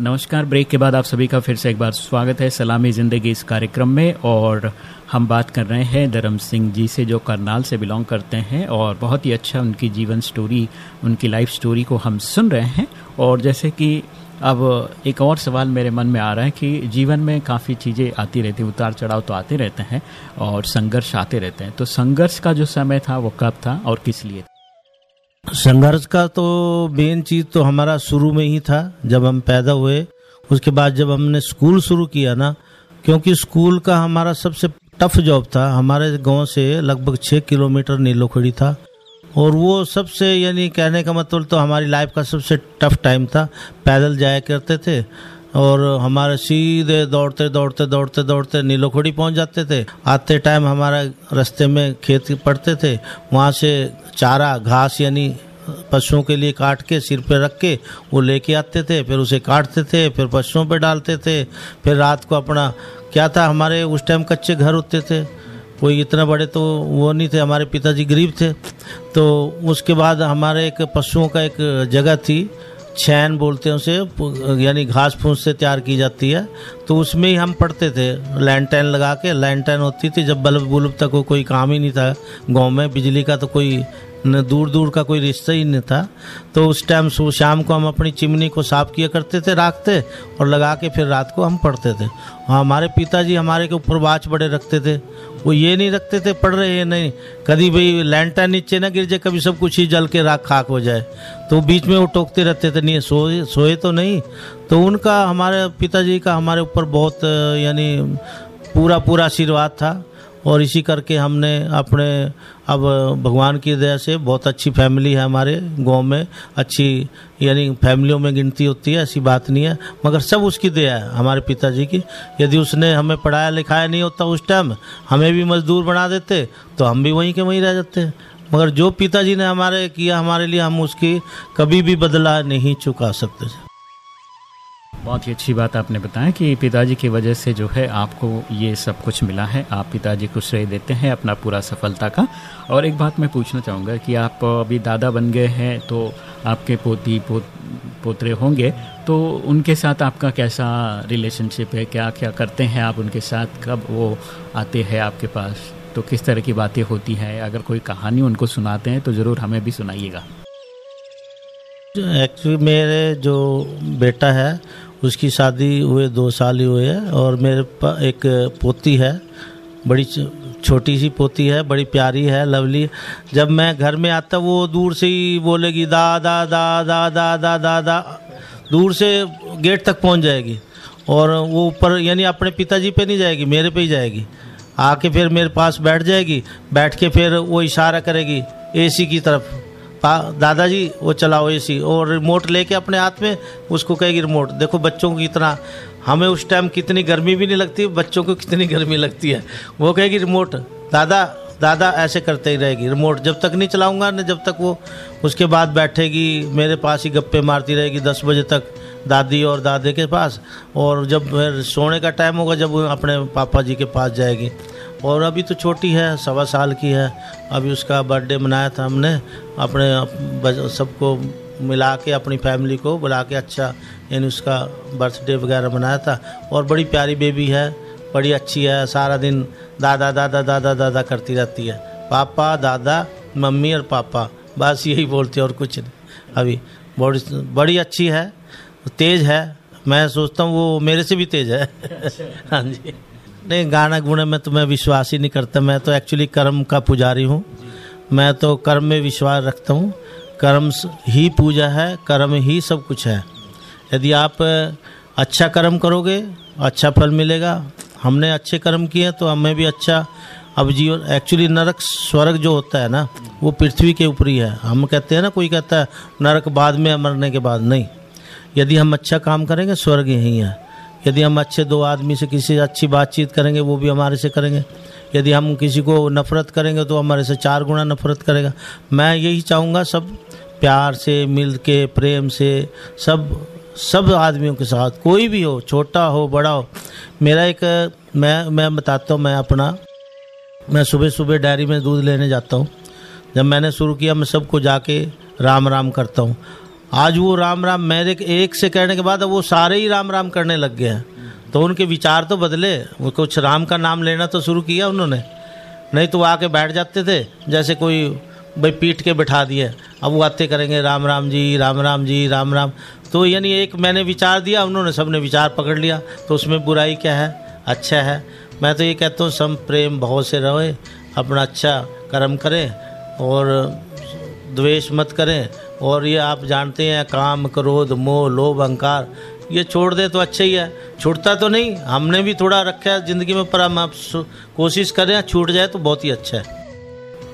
नमस्कार, ब्रेक के बाद आप सभी का फिर से एक बार स्वागत है सलामी ज़िंदगी इस कार्यक्रम में और हम बात कर रहे हैं धर्म सिंह जी से जो करनाल से बिलोंग करते हैं और बहुत ही अच्छा उनकी जीवन स्टोरी, उनकी लाइफ स्टोरी को हम सुन रहे हैं। और जैसे कि अब एक और सवाल मेरे मन में आ रहा है कि जीवन में काफ़ी चीज़ें आती रहती उतार चढ़ाव तो आते रहते हैं और संघर्ष आते रहते हैं। तो संघर्ष का जो समय था, वो कब था और किस लिए संघर्ष का तो मेन चीज़ तो हमारा शुरू में ही था, जब हम पैदा हुए। उसके बाद जब हमने स्कूल शुरू किया ना, क्योंकि स्कूल का हमारा सबसे टफ जॉब था। हमारे गाँव से लगभग छः किलोमीटर नीलोखड़ी था। और वो सबसे, यानी कहने का मतलब तो हमारी लाइफ का सबसे टफ टाइम था। पैदल जाया करते थे। और हमारे सीधे दौड़ते दौड़ते दौड़ते दौड़ते नीलोखड़ी पहुँच जाते थे। आते टाइम हमारा रास्ते में खेत पड़ते थे। वहाँ से चारा, घास यानी पशुओं के लिए काट के सिर पे रख के वो लेके आते थे, फिर उसे काटते थे, फिर पशुओं पे डालते थे। फिर रात को अपना, क्या था, हमारे उस टाइम कच्चे घर होते थे। कोई इतना बड़े तो वो नहीं थे, हमारे पिताजी गरीब थे। तो उसके बाद हमारे एक पशुओं का एक जगह थी छैन बोलते हैं उसे यानी घास फूस से तैयार की जाती है। तो उसमें ही हम पढ़ते थे लैंटैन लगा के लैंटैन होती थी, जब बल्ब बुल्ब तक को कोई काम ही नहीं था, गाँव में बिजली का तो कोई न दूर दूर का कोई रिश्ता ही नहीं था। तो उस टाइम सुबह शाम को हम अपनी चिमनी को साफ़ किया करते थे, राखते, और लगा के फिर रात को हम पढ़ते थे। हमारे पिताजी हमारे के ऊपर बाच बड़े रखते थे वो ये नहीं रखते थे, पढ़ रहे हैं, नहीं। कभी भाई लैंटा नीचे ना गिर जाए, कभी सब कुछ ही जल के राख खाक हो जाए। तो बीच में वो टोकते रहते थे, नहीं, सोए सोए तो नहीं। तो उनका, हमारे पिताजी का हमारे ऊपर बहुत, यानी पूरा पूरा आशीर्वाद था। और इसी करके हमने अपने, अब भगवान की दया से बहुत अच्छी फैमिली है हमारे गाँव में। अच्छी, यानी फैमिलियों में गिनती होती है, ऐसी बात नहीं है। मगर सब उसकी दया है, हमारे पिताजी की। यदि उसने हमें पढ़ाया लिखाया नहीं होता उस टाइम, हमें भी मजदूर बना देते तो हम भी वहीं के वहीं रह जाते मगर जो पिताजी ने हमारे किया, हमारे लिए हम उसकी कभी भी बदला नहीं चुका सकते। बहुत ही अच्छी बात आपने बताया कि पिताजी की वजह से जो है आपको ये सब कुछ मिला है। आप पिताजी को श्रेय देते हैं अपना पूरा सफलता का। और एक बात मैं पूछना चाहूँगा कि आप अभी दादा बन गए हैं तो आपके पोती, पोत, पोतरे होंगे तो उनके साथ आपका कैसा रिलेशनशिप है? क्या क्या करते हैं आप उनके साथ? कब वो आते हैं आपके पास? तो किस तरह की बातें होती हैं? अगर कोई कहानी उनको सुनाते हैं तो ज़रूर हमें भी सुनाइएगा। एक्चुअली मेरे जो बेटा है उसकी शादी हुए, दो साल ही हुए है और मेरे पास एक पोती है, बड़ी छोटी सी पोती है, बड़ी प्यारी है, लवली। जब मैं घर में आता, वो दूर से ही बोलेगी दादा दादा दादा दादा दूर से गेट तक पहुँच जाएगी और वो ऊपर, यानी अपने पिताजी पे नहीं जाएगी, मेरे पे ही जाएगी। आके फिर मेरे पास बैठ जाएगी, बैठ के फिर वो इशारा करेगी एसी की तरफ़। दादाजी, वो चलाओ एसी और रिमोट लेके अपने हाथ में, उसको कहेगी रिमोट देखो, बच्चों को इतना, हमें उस टाइम कितनी गर्मी भी नहीं लगती, बच्चों को कितनी गर्मी लगती है। वो कहेगी रिमोट दादा दादा, ऐसे करते ही रहेगी रिमोट जब तक नहीं चलाऊँगा ना जब तक वो, उसके बाद बैठेगी, मेरे पास ही गप्पे मारती रहेगी दस बजे तक, दादी और दादे के पास। और जब सोने का टाइम होगा, जब अपने पापा जी के पास जाएगी। और अभी तो छोटी है सवा साल की है। अभी उसका बर्थडे मनाया था हमने। अपने सबको मिला के अपनी फैमिली को बुला के अच्छा यानी उसका बर्थडे वगैरह मनाया था। और बड़ी प्यारी बेबी है बड़ी अच्छी है सारा दिन दादा दादा दादा दादा करती रहती है। पापा दादा मम्मी और पापा बस यही बोलते और कुछ नहीं। अभी बड़ी बड़ी अच्छी है तेज़ है। मैं सोचता हूँ वो मेरे से भी तेज़ है। हाँ जी। नहीं, गाना गुणे में तो मैं विश्वास ही नहीं करता। मैं तो एक्चुअली कर्म का पुजारी हूँ। मैं तो कर्म में विश्वास रखता हूँ। कर्म ही पूजा है, कर्म ही सब कुछ है। यदि आप अच्छा कर्म करोगे अच्छा फल मिलेगा। हमने अच्छे कर्म किए तो हमें भी अच्छा। अब जीवन एक्चुअली नरक स्वर्ग जो होता है ना, वो पृथ्वी के ऊपर ही। है हम कहते हैं ना, कोई कहता है, नरक बाद में मरने के बाद नहीं। यदि हम अच्छा काम करेंगे, स्वर्ग यहीं है। यदि हम अच्छे दो आदमी से किसी से अच्छी बातचीत करेंगे, वो भी हमारे से करेंगे। यदि हम किसी को नफरत करेंगे तो हमारे से चार गुना नफरत करेगा। मैं यही चाहूँगा सब प्यार से, मिल के, प्रेम से, सब सब आदमियों के साथ, कोई भी हो, छोटा हो, बड़ा हो। मेरा एक, मैं मैं बताता हूँ, मैं अपना, मैं सुबह सुबह डायरी में दूध लेने जाता हूँ। जब मैंने शुरू किया, मैं सबको जाके राम राम करता हूँ। आज वो राम राम मेरे एक से कहने के बाद वो सारे ही राम राम करने लग गए हैं। तो उनके विचार तो बदले। वो कुछ राम का नाम लेना तो शुरू किया उन्होंने। नहीं तो आके बैठ जाते थे, जैसे कोई भाई पीट के बैठा दिए। अब वो आते करेंगे, राम राम जी, राम राम जी, राम राम। तो यानी एक मैंने विचार दिया, उन्होंने सबने विचार पकड़ लिया। तो उसमें बुराई क्या है? अच्छा है। मैं तो ये कहता हूँ, सम प्रेम भाव से रहे, अपना अच्छा कर्म करें और द्वेष मत करें। और ये आप जानते हैं, काम, क्रोध, मोह, लोभ, अहंकार, ये छोड़ दे तो अच्छा ही है। छूटता तो नहीं, हमने भी थोड़ा रखा है ज़िंदगी में, पर हम आप कोशिश करें छूट जाए तो बहुत ही अच्छा है।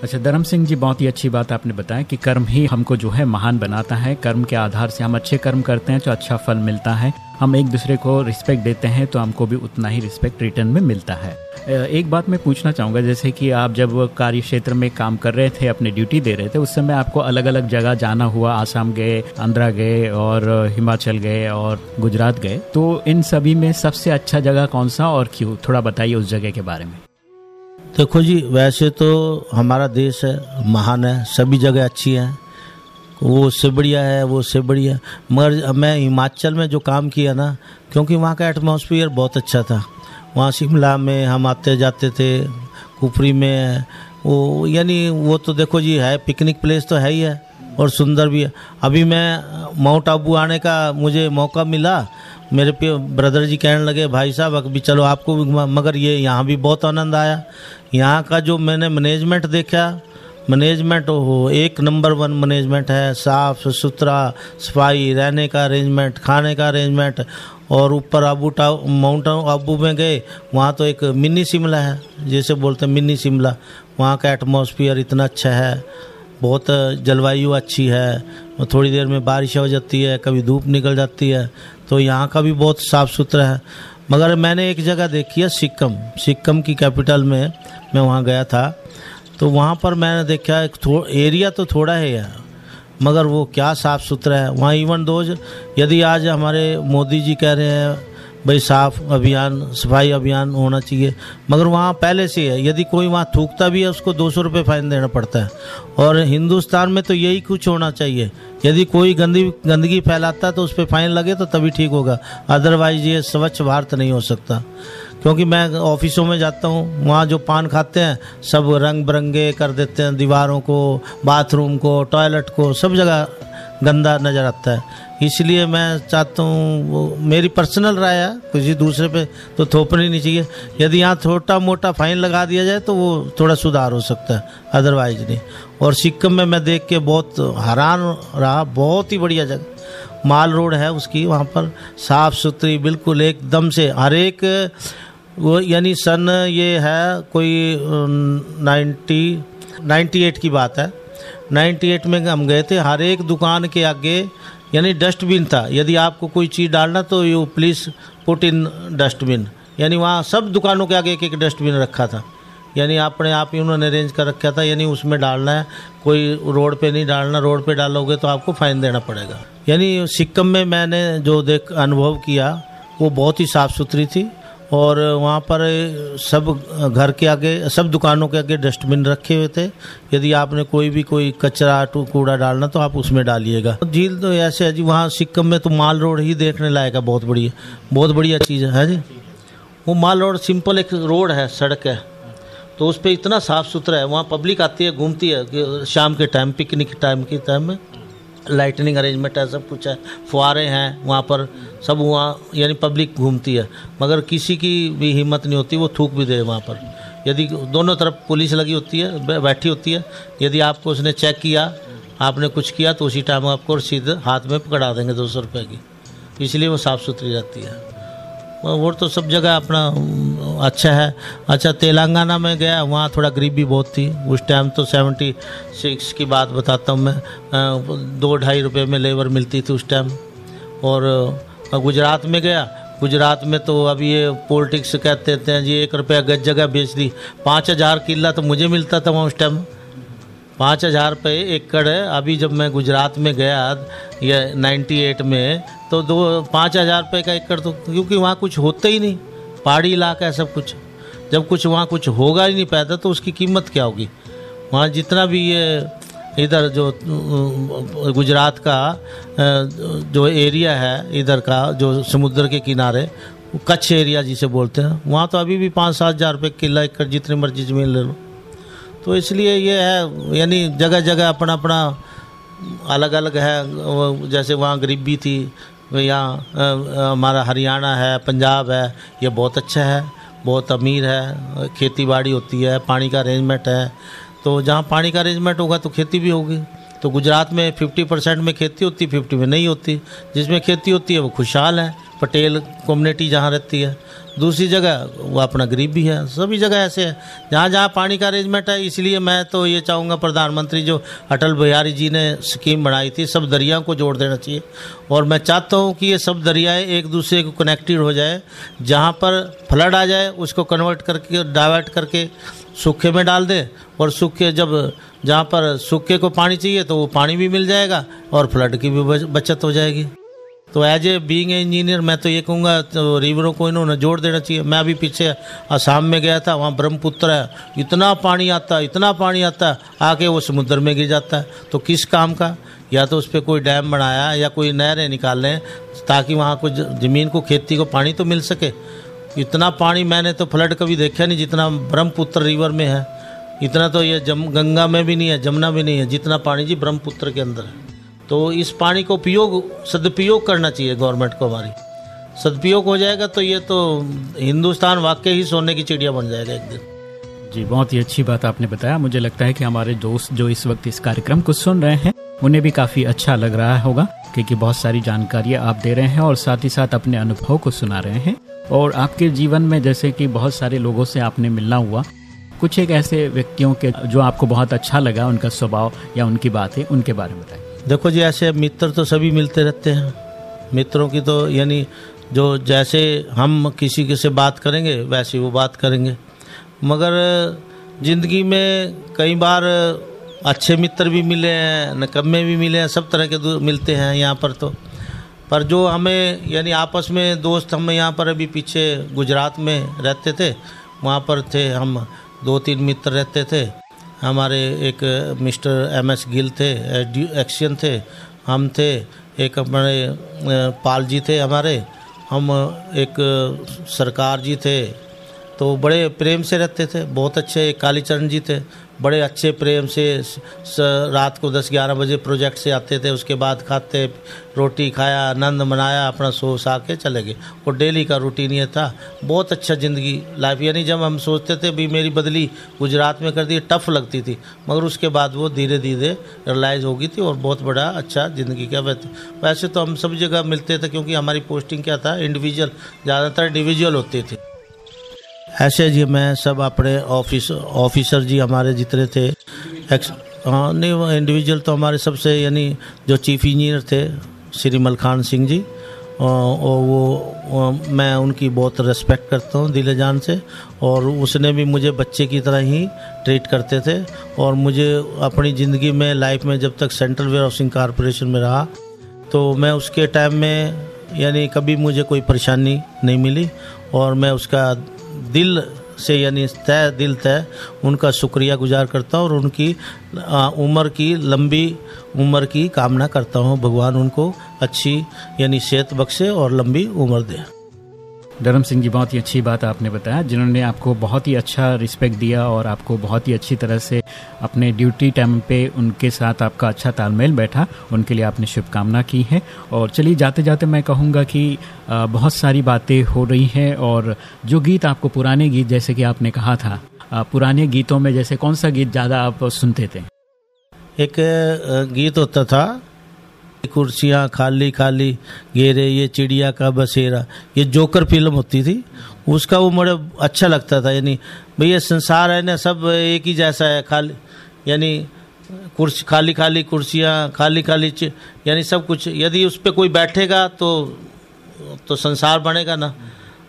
अच्छा धर्म सिंह जी, बहुत ही अच्छी बात आपने बताया कि कर्म ही हमको जो है महान बनाता है। कर्म के आधार से हम अच्छे कर्म करते हैं तो अच्छा फल मिलता है। हम एक दूसरे को रिस्पेक्ट देते हैं तो हमको भी उतना ही रिस्पेक्ट रिटर्न में मिलता है। एक बात मैं पूछना चाहूँगा, जैसे कि आप जब कार्य क्षेत्र में काम कर रहे थे, अपने ड्यूटी दे रहे थे, उस समय आपको अलग अलग जगह जाना हुआ, आसाम गए, आंध्रा गए और हिमाचल गए और गुजरात गए तो इन सभी में सबसे अच्छा जगह कौन सा और क्यों? थोड़ा बताइए उस जगह के बारे में। देखो जी, वैसे तो हमारा देश है, महान है, सभी जगह अच्छी है। वो उससे बढ़िया है, वो उससे बढ़िया मगर मैं हिमाचल में जो काम किया ना, क्योंकि वहाँ का एटमोसफियर बहुत अच्छा था। वहाँ शिमला में हम आते जाते थे, कुफरी में। वो यानी वो तो देखो जी, है पिकनिक प्लेस तो है ही है और सुंदर भी है। अभी मैं माउंट आबू आने का मुझे मौका मिला। मेरे पे ब्रदर जी कहने लगे, भाई साहब अभी चलो, आपको मगर ये यहाँ भी बहुत आनंद आया। यहाँ का जो मैंने मैनेजमेंट देखा मैनेजमेंट हो, एक नंबर वन मैनेजमेंट है, साफ़ सुथरा सफ़ाई, रहने का अरेंजमेंट खाने का अरेंजमेंट और ऊपर आबू टाउ माउंट आबू में गए, वहाँ तो एक मिनी शिमला है, जैसे बोलते हैं मिनी शिमला। वहाँ का एटमोसफियर इतना अच्छा है, बहुत जलवायु अच्छी है थोड़ी देर में बारिश हो जाती है, कभी धूप निकल जाती है तो यहाँ का भी बहुत साफ़ सुथरा है। मगर मैंने एक जगह देखी है सिक्किम सिक्किम की कैपिटल में मैं वहाँ गया था। तो वहाँ पर मैंने देखा, एक एरिया तो थोड़ा है यार, मगर वो क्या साफ़ सुथरा है। वहाँ इवन दोज यदि आज हमारे मोदी जी कह रहे हैं, भाई साफ़ अभियान, सफ़ाई अभियान होना चाहिए। मगर वहाँ पहले से है, यदि कोई वहाँ थूकता भी है, उसको दो सौ रुपये फाइन देना पड़ता है। और हिंदुस्तान में तो यही कुछ होना चाहिए। यदि कोई गंदी, गंदगी फैलाता है तो उस पर फाइन लगे तो तभी ठीक होगा अदरवाइज़ ये स्वच्छ भारत नहीं हो सकता। क्योंकि मैं ऑफिसों में जाता हूँ, वहाँ जो पान खाते हैं, सब रंग बिरंगे कर देते हैं, दीवारों को, बाथरूम को, टॉयलेट को, सब जगह गंदा नज़र आता है। इसलिए मैं चाहता हूँ, वो मेरी पर्सनल राय है, किसी दूसरे पे तो थोपनी नहीं चाहिए। यदि यहाँ छोटा मोटा फाइन लगा दिया जाए तो वो थोड़ा सुधार हो सकता है अदरवाइज़ नहीं। और सिक्किम में मैं देख के बहुत हैरान रहा, बहुत ही बढ़िया जगह। माल रोड है उसकी, वहाँ पर साफ़ सुथरी बिल्कुल एकदम से हर एक वो यानी सन ये है कोई नाइन्टी नाइन्टी एट की बात है। नाइन्टी एट में हम गए थे, हर एक दुकान के आगे यानी डस्टबिन था। यदि आपको कोई चीज़ डालना तो you please put in dustbin. यानी वहाँ सब दुकानों के आगे एक एक डस्टबिन रखा था। यानी अपने आप ही उन्होंने अरेंज कर रखा था, यानी उसमें डालना है। कोई रोड पे नहीं डालना, रोड पे डालोगे तो आपको फाइन देना पड़ेगा। यानी सिक्किम में मैंने जो देख अनुभव किया, वो बहुत ही साफ़ सुथरी थी। और वहाँ पर सब घर के आगे सब दुकानों के आगे डस्टबिन रखे हुए थे। यदि आपने कोई भी कोई कचरा टू कूड़ा डालना तो आप उसमें डालिएगा। झील तो ऐसे है जी वहाँ सिक्किम में तो माल रोड ही देखने लायक है बहुत बढ़िया बहुत बढ़िया चीज़ है, जी। वो माल रोड सिंपल एक रोड है सड़क है। तो उस पर इतना साफ़ सुथरा है वहाँ पब्लिक आती है घूमती है शाम के टाइम पिकनिक टाइम के टाइम में। लाइटनिंग अरेंजमेंट है, सब कुछ है। फुहारे हैं, वहाँ पर सब वहाँ, यानी पब्लिक घूमती है। मगर किसी की भी हिम्मत नहीं होती, वो थूक भी दे वहाँ पर। यदि दोनों तरफ़ पुलिस लगी होती है बैठी होती है, यदि आपको उसने चेक किया, आपने कुछ किया तो उसी टाइम आपको रसीद हाथ में पकड़ा देंगे दो सौ रुपये की। इसलिए वो साफ़ सुथरी रहती है। वो तो सब जगह अपना अच्छा है। अच्छा तेलंगाना में गया, वहाँ थोड़ा गरीबी बहुत थी। उस टाइम तो सेवेंटी सिक्स की बात बताता हूँ मैं। दो ढाई रुपए में लेबर मिलती थी उस टाइम और गुजरात में गया। गुजरात में तो अभी ये पॉलिटिक्स कहते थे, जी एक रुपया गज जगह बेच दी। पाँच हज़ार किला तो मुझे मिलता था वहाँ उस टाइम पाँच हज़ार रुपये एकड़। अभी जब मैं गुजरात में गया ये 98 में तो दो पाँच हज़ार रुपये का एकड़ तो क्योंकि वहाँ कुछ होता ही नहीं। पहाड़ी इलाका है सब कुछ। जब कुछ वहाँ कुछ होगा ही नहीं पैदा तो उसकी कीमत क्या होगी? वहाँ जितना भी ये इधर जो गुजरात का जो एरिया है इधर का, जो समुद्र के किनारे, कच्छ एरिया जिसे बोलते हैं, वहाँ तो अभी भी पाँच सात हज़ार रुपये किला एकड़ जितनी मर्ज़ी ज़मीन ले लो। तो इसलिए ये है, यानी जगह जगह अपना अपना अलग अलग है जैसे वहाँ गरीबी थी, यहाँ हमारा हरियाणा है, पंजाब है, ये बहुत अच्छा है, बहुत अमीर है खेती बाड़ी होती है, पानी का अरेंजमेंट है। तो जहाँ पानी का अरेंजमेंट होगा तो खेती भी होगी। तो गुजरात में 50 परसेंट में खेती होती 50 में नहीं होती। जिसमें खेती होती है, वो खुशहाल है, पटेल कम्युनिटी जहाँ रहती है। दूसरी जगह, वो अपना गरीब भी है। सभी जगह ऐसे है। जहाँ जहाँ पानी का अरेंजमेंट है, इसलिए मैं तो ये चाहूँगा प्रधानमंत्री जो अटल बिहारी जी ने स्कीम बनाई थी, सब दरियाओं को जोड़ देना चाहिए। और मैं चाहता हूँ कि ये सब दरियाएँ एक दूसरे को कनेक्टेड हो जाए। जहाँ पर फ्लड आ जाए, उसको कन्वर्ट करके डाइवर्ट करके सूखे में डाल दे और सूखे जब, जहाँ पर सूखे को पानी चाहिए तो वो पानी भी मिल जाएगा और फ्लड की भी बचत हो जाएगी। तो एज ए बीइंग इंजीनियर मैं तो ये कहूँगा तो रिवरों को इन्होंने जोड़ देना चाहिए। मैं अभी पीछे असम में गया था, वहाँ ब्रह्मपुत्र है, इतना पानी आता है, इतना पानी आता है आके वो समुद्र में गिर जाता है। तो किस काम का? या तो उस पर कोई डैम बनाया या कोई नहरें निकाल लें ताकि वहाँ को ज़मीन को, खेती को पानी तो मिल सके। इतना पानी मैंने तो फ्लड कभी देखा नहीं, जितना ब्रह्मपुत्र रिवर में है। इतना तो ये जम, गंगा में भी नहीं है, जमुना भी नहीं है, जितना पानी जी ब्रह्मपुत्र के अंदर है। तो इस पानी को उपयोग, सदुपयोग करना चाहिए गवर्नमेंट को हमारी। सदुपयोग हो जाएगा तो ये तो हिंदुस्तान वाकई ही सोने की चिड़िया बन जाएगा एक दिन। जी, बहुत ही अच्छी बात आपने बताया। मुझे लगता है कि हमारे दोस्त जो इस वक्त इस कार्यक्रम को सुन रहे हैं, उन्हें भी काफ़ी अच्छा लग रहा होगा, क्योंकि बहुत सारी जानकारियाँ आप दे रहे हैं और साथ ही साथ अपने अनुभव को सुना रहे हैं। और आपके जीवन में जैसे कि बहुत सारे लोगों से आपने मिलना हुआ, कुछ एक ऐसे व्यक्तियों के जो आपको बहुत अच्छा लगा, उनका स्वभाव या उनकी बातें, उनके बारे में बताएँ। देखो जी, ऐसे मित्र तो सभी मिलते रहते हैं। मित्रों की तो यानी जो जैसे हम किसी के से बात करेंगे, वैसे वो बात करेंगे। मगर ज़िंदगी में कई बार अच्छे मित्र भी मिले हैं, नकम्मे भी मिले हैं, सब तरह के मिलते हैं यहाँ पर तो। पर जो हमें यानी आपस में दोस्त हम यहाँ पर अभी पीछे गुजरात में रहते थे वहाँ पर थे हम दो तीन मित्र रहते थे। हमारे एक मिस्टर एम एस गिल थे एक्शन थे हम थे एक हमारे अ, पाल जी थे हमारे हम एक सरकार जी थे। तो बड़े प्रेम से रहते थे बहुत अच्छे एक कालीचरण जी थे। बड़े अच्छे प्रेम से रात को 10-11 बजे प्रोजेक्ट से आते थे, उसके बाद खाते, रोटी खाया, आनंद मनाया, अपना सो सा के चले गए। और डेली का रूटीन ये था। बहुत अच्छा ज़िंदगी लाइफ यानी जब हम सोचते थे भी मेरी बदली गुजरात में कर दी टफ लगती थी, मगर उसके बाद वो धीरे धीरे रियलाइज़ हो गई थी और बहुत बड़ा अच्छा ज़िंदगी का वैसे वैसे तो हम सब जगह मिलते थे क्योंकि हमारी पोस्टिंग क्या था इंडिविजुअल ज़्यादातर इंडिविजुअल होती थी। ऐसे जी, मैं सब अपने ऑफ़िस, ऑफिसर जी हमारे जितने थे एक्स हाँ नहीं इंडिविजुअल तो हमारे सबसे, यानी जो चीफ इंजीनियर थे, श्री मलखान सिंह जी और वो मैं उनकी बहुत रेस्पेक्ट करता हूँ दिल जान से, और उसने भी मुझे बच्चे की तरह ही ट्रीट करते थे, और मुझे अपनी ज़िंदगी में लाइफ में जब तक सेंट्रल वेयर हाउसिंग कॉरपोरेशन में रहा तो मैं उसके टाइम में, यानी कभी मुझे कोई परेशानी नहीं मिली, और मैं उसका दिल से, यानी तय दिल तय, उनका शुक्रिया गुजार करता हूँ और उनकी उम्र की, लंबी उम्र की कामना करता हूँ। भगवान उनको अच्छी, यानी सेहत बख्शे और लंबी उम्र दे। धर्म सिंह जी, बहुत ही अच्छी बात आपने बताया, जिन्होंने आपको बहुत ही अच्छा रिस्पेक्ट दिया और आपको बहुत ही अच्छी तरह से अपने ड्यूटी टाइम पे उनके साथ आपका अच्छा तालमेल बैठा। उनके लिए आपने शुभकामना की है। और चलिए जाते जाते मैं कहूँगा कि बहुत सारी बातें हो रही हैं और जो गीत आपको पुराने गीत जैसे कि आपने कहा था पुराने गीतों में जैसे कौन सा गीत ज़्यादा आप सुनते थे? एक गीत होता था कुर्सियाँ खाली खाली, घेरे, ये चिड़िया का बसेरा। ये जोकर फ़िल्म होती थी। उसका वो बड़ा अच्छा लगता था, यानी भैया संसार है ना, सब एक ही जैसा है, खाली, यानी कुर्सी, खाली खाली कुर्सियाँ, खाली खाली यानी सब कुछ, यदि उस पर कोई बैठेगा तो तो संसार बनेगा ना।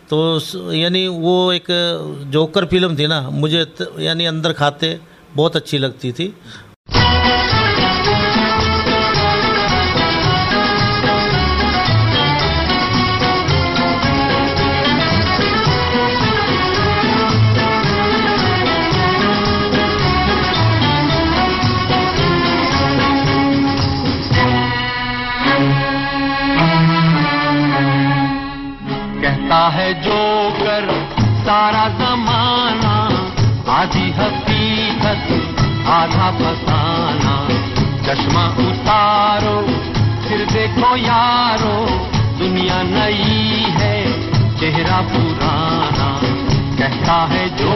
तो यानी वो एक जोकर फ़िल्म थी ना, मुझे यानी अंदर खाते बहुत अच्छी लगती थी। आधा फसाना चश्मा उतारो, फिर देखो यारो, दुनिया नई है, चेहरा पुराना। कहता है जो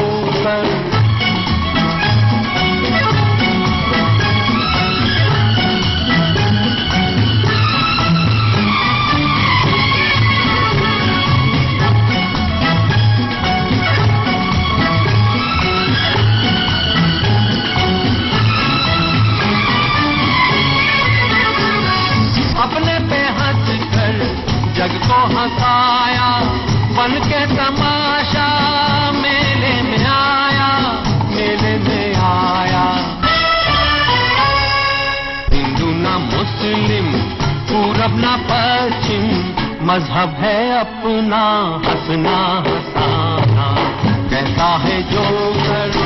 हंसाया, बन के तमाशा मेले में आया, मेले में आया। हिंदू ना मुस्लिम, पूरब ना पश्चिम, मज़हब है अपना, हंसना हंसाना। कहता है जो कर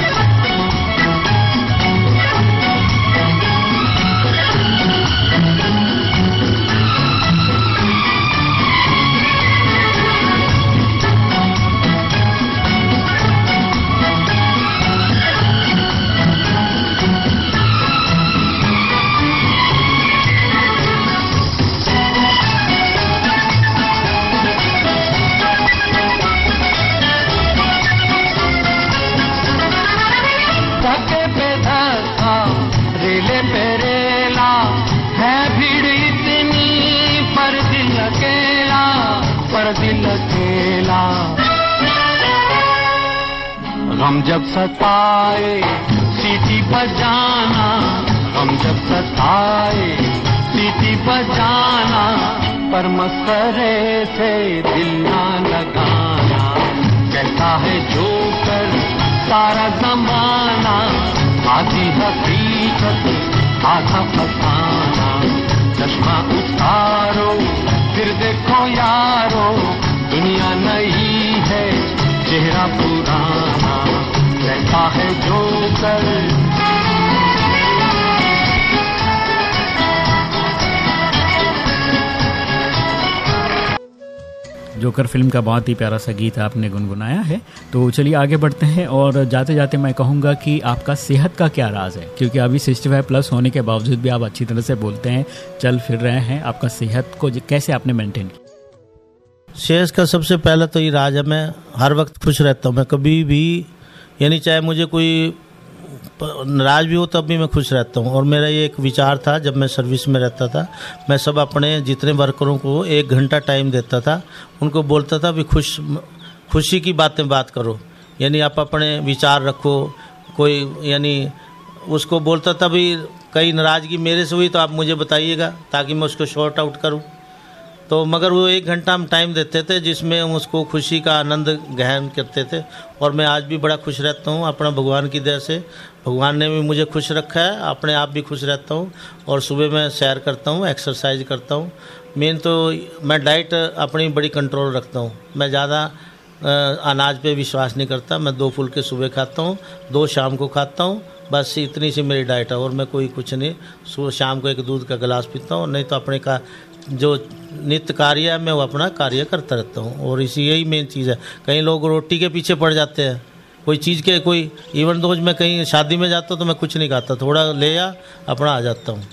जोकर फ़िल्म का बहुत ही प्यारा सा गीत आपने गुनगुनाया है। तो चलिए आगे बढ़ते हैं और जाते जाते मैं कहूँगा कि आपका सेहत का क्या राज है? क्योंकि अभी सिक्सटी फाइव प्लस होने के बावजूद भी आप अच्छी तरह से बोलते हैं, चल फिर रहे हैं। आपका सेहत को कैसे आपने मेंटेन किया? शेष का सबसे पहला तो ये राज है, मैं हर वक्त खुश रहता हूँ। मैं कभी भी, यानी चाहे मुझे कोई नाराज़ भी हो तब भी मैं खुश रहता हूँ। और मेरा ये एक विचार था, जब मैं सर्विस में रहता था, मैं सब अपने जितने वर्करों को एक घंटा टाइम देता था, उनको बोलता था भी खुश, खुशी की बातें बात करो। यानी आप अपने विचार रखो, कोई, यानी उसको बोलता था भी कई नाराज़गी मेरे से हुई तो आप मुझे बताइएगा, ताकि मैं उसको शॉर्ट आउट करूँ। तो मगर वो एक घंटा हम टाइम देते थे, जिसमें हम उसको खुशी का आनंद ग्रहण करते थे। और मैं आज भी बड़ा खुश रहता हूँ, अपना भगवान की दया से। भगवान ने भी मुझे खुश रखा है, अपने आप भी खुश रहता हूँ। और सुबह मैं सैर करता हूँ एक्सरसाइज करता हूँ। मेन तो मैं डाइट अपनी बड़ी कंट्रोल रखता हूँ। मैं ज़्यादा अनाज पे विश्वास नहीं करता। मैं दो फुलके सुबह खाता हूँ, दो शाम को खाता हूँ। बस इतनी सी मेरी डाइट है, और मैं कोई कुछ नहीं। सुबह शाम को एक दूध का गिलास पीता हूँ, नहीं तो अपने का जो नित्य कार्य है, मैं वो अपना कार्य करता रहता हूँ। और इसी यही मेन चीज़ है। कई लोग रोटी के पीछे पड़ जाते हैं। कोई चीज़ के, कोई इवन दोज मैं कहीं शादी में जाता हूँ तो मैं कुछ नहीं खाता। थोड़ा ले आ, अपना आ जाता हूँ।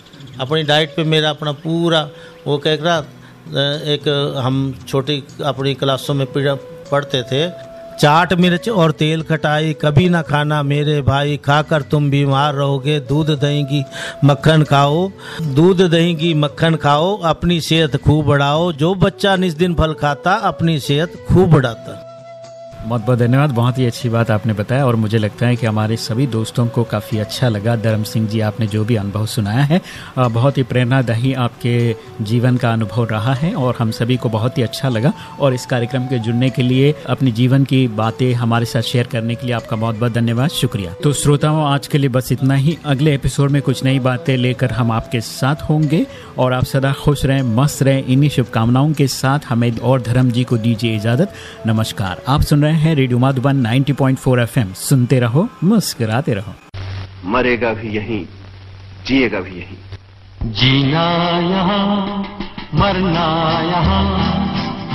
अपनी डाइट पे मेरा अपना पूरा, वो कह रहा एक हम छोटी अपनी क्लासों में पढ़ते थे। चाट मिर्च और तेल खटाई, कभी ना खाना मेरे भाई, खाकर तुम बीमार रहोगे, दूध दही की मक्खन खाओ, दूध दही की मक्खन खाओ, अपनी सेहत खूब बढ़ाओ, जो बच्चा निस दिन फल खाता, अपनी सेहत खूब बढ़ाता। बहुत बहुत धन्यवाद। बहुत ही अच्छी बात आपने बताया और मुझे लगता है कि हमारे सभी दोस्तों को काफ़ी अच्छा लगा। धर्म सिंह जी, आपने जो भी अनुभव सुनाया है बहुत ही प्रेरणादायी आपके जीवन का अनुभव रहा है और हम सभी को बहुत ही अच्छा लगा। और इस कार्यक्रम के जुड़ने के लिए, अपने जीवन की बातें हमारे साथ शेयर करने के लिए आपका बहुत बहुत धन्यवाद। शुक्रिया। तो श्रोताओं, आज के लिए बस इतना ही। अगले एपिसोड में कुछ नई बातें लेकर हम आपके साथ होंगे और आप सदा खुश रहें, मस्त रहें। इन्हीं शुभकामनाओं के साथ हमें और धर्म जी को दीजिए इजाज़त। नमस्कार। आप सुन रहे हैं रेडियो माधुबन 90.4 एफएम। सुनते रहो मुस्कुराते रहो। मरेगा भी यहीं जिएगा भी यहीं। जीना यहाँ मरना यहाँ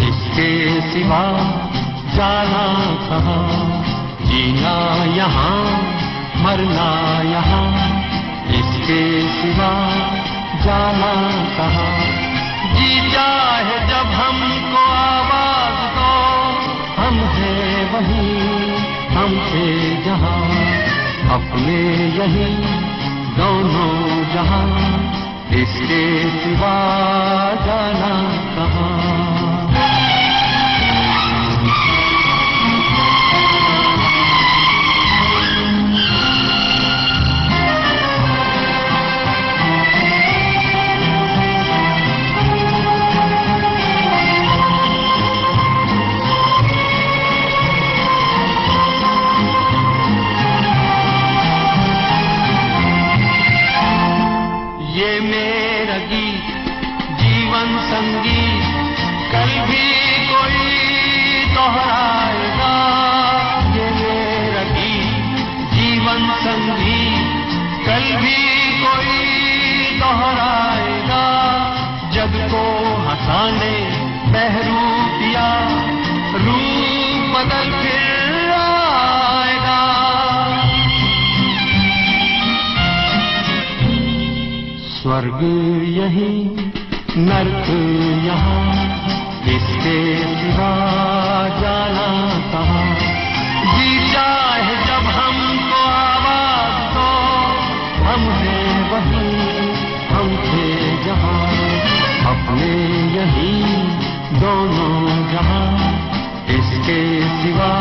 इसके सिवा जाना कहाँ? जीना यहाँ मरना यहाँ इसके सिवा जाना कहाँ? जी चाहे जब हमको आवाज़ हैं हम हमसे जहाँ अपने यही दोनों जहाँ इसके सिवा जाना कहाँ। जीवन कल भी कोई दोहराएगा। ये मेरा गीत जीवन संगीत कल भी कोई दोहराएगा। जग को हंसाने बहरूप दिया रूप बदल फिर स्वर्ग यही नर्क यहाँ इसके सिवा जाना कहाँ? जी चाहे जब हमको आवाज़ दो हम हैं वहीं, हम थे जहाँ। अपने यही दोनों जहाँ इसके सिवा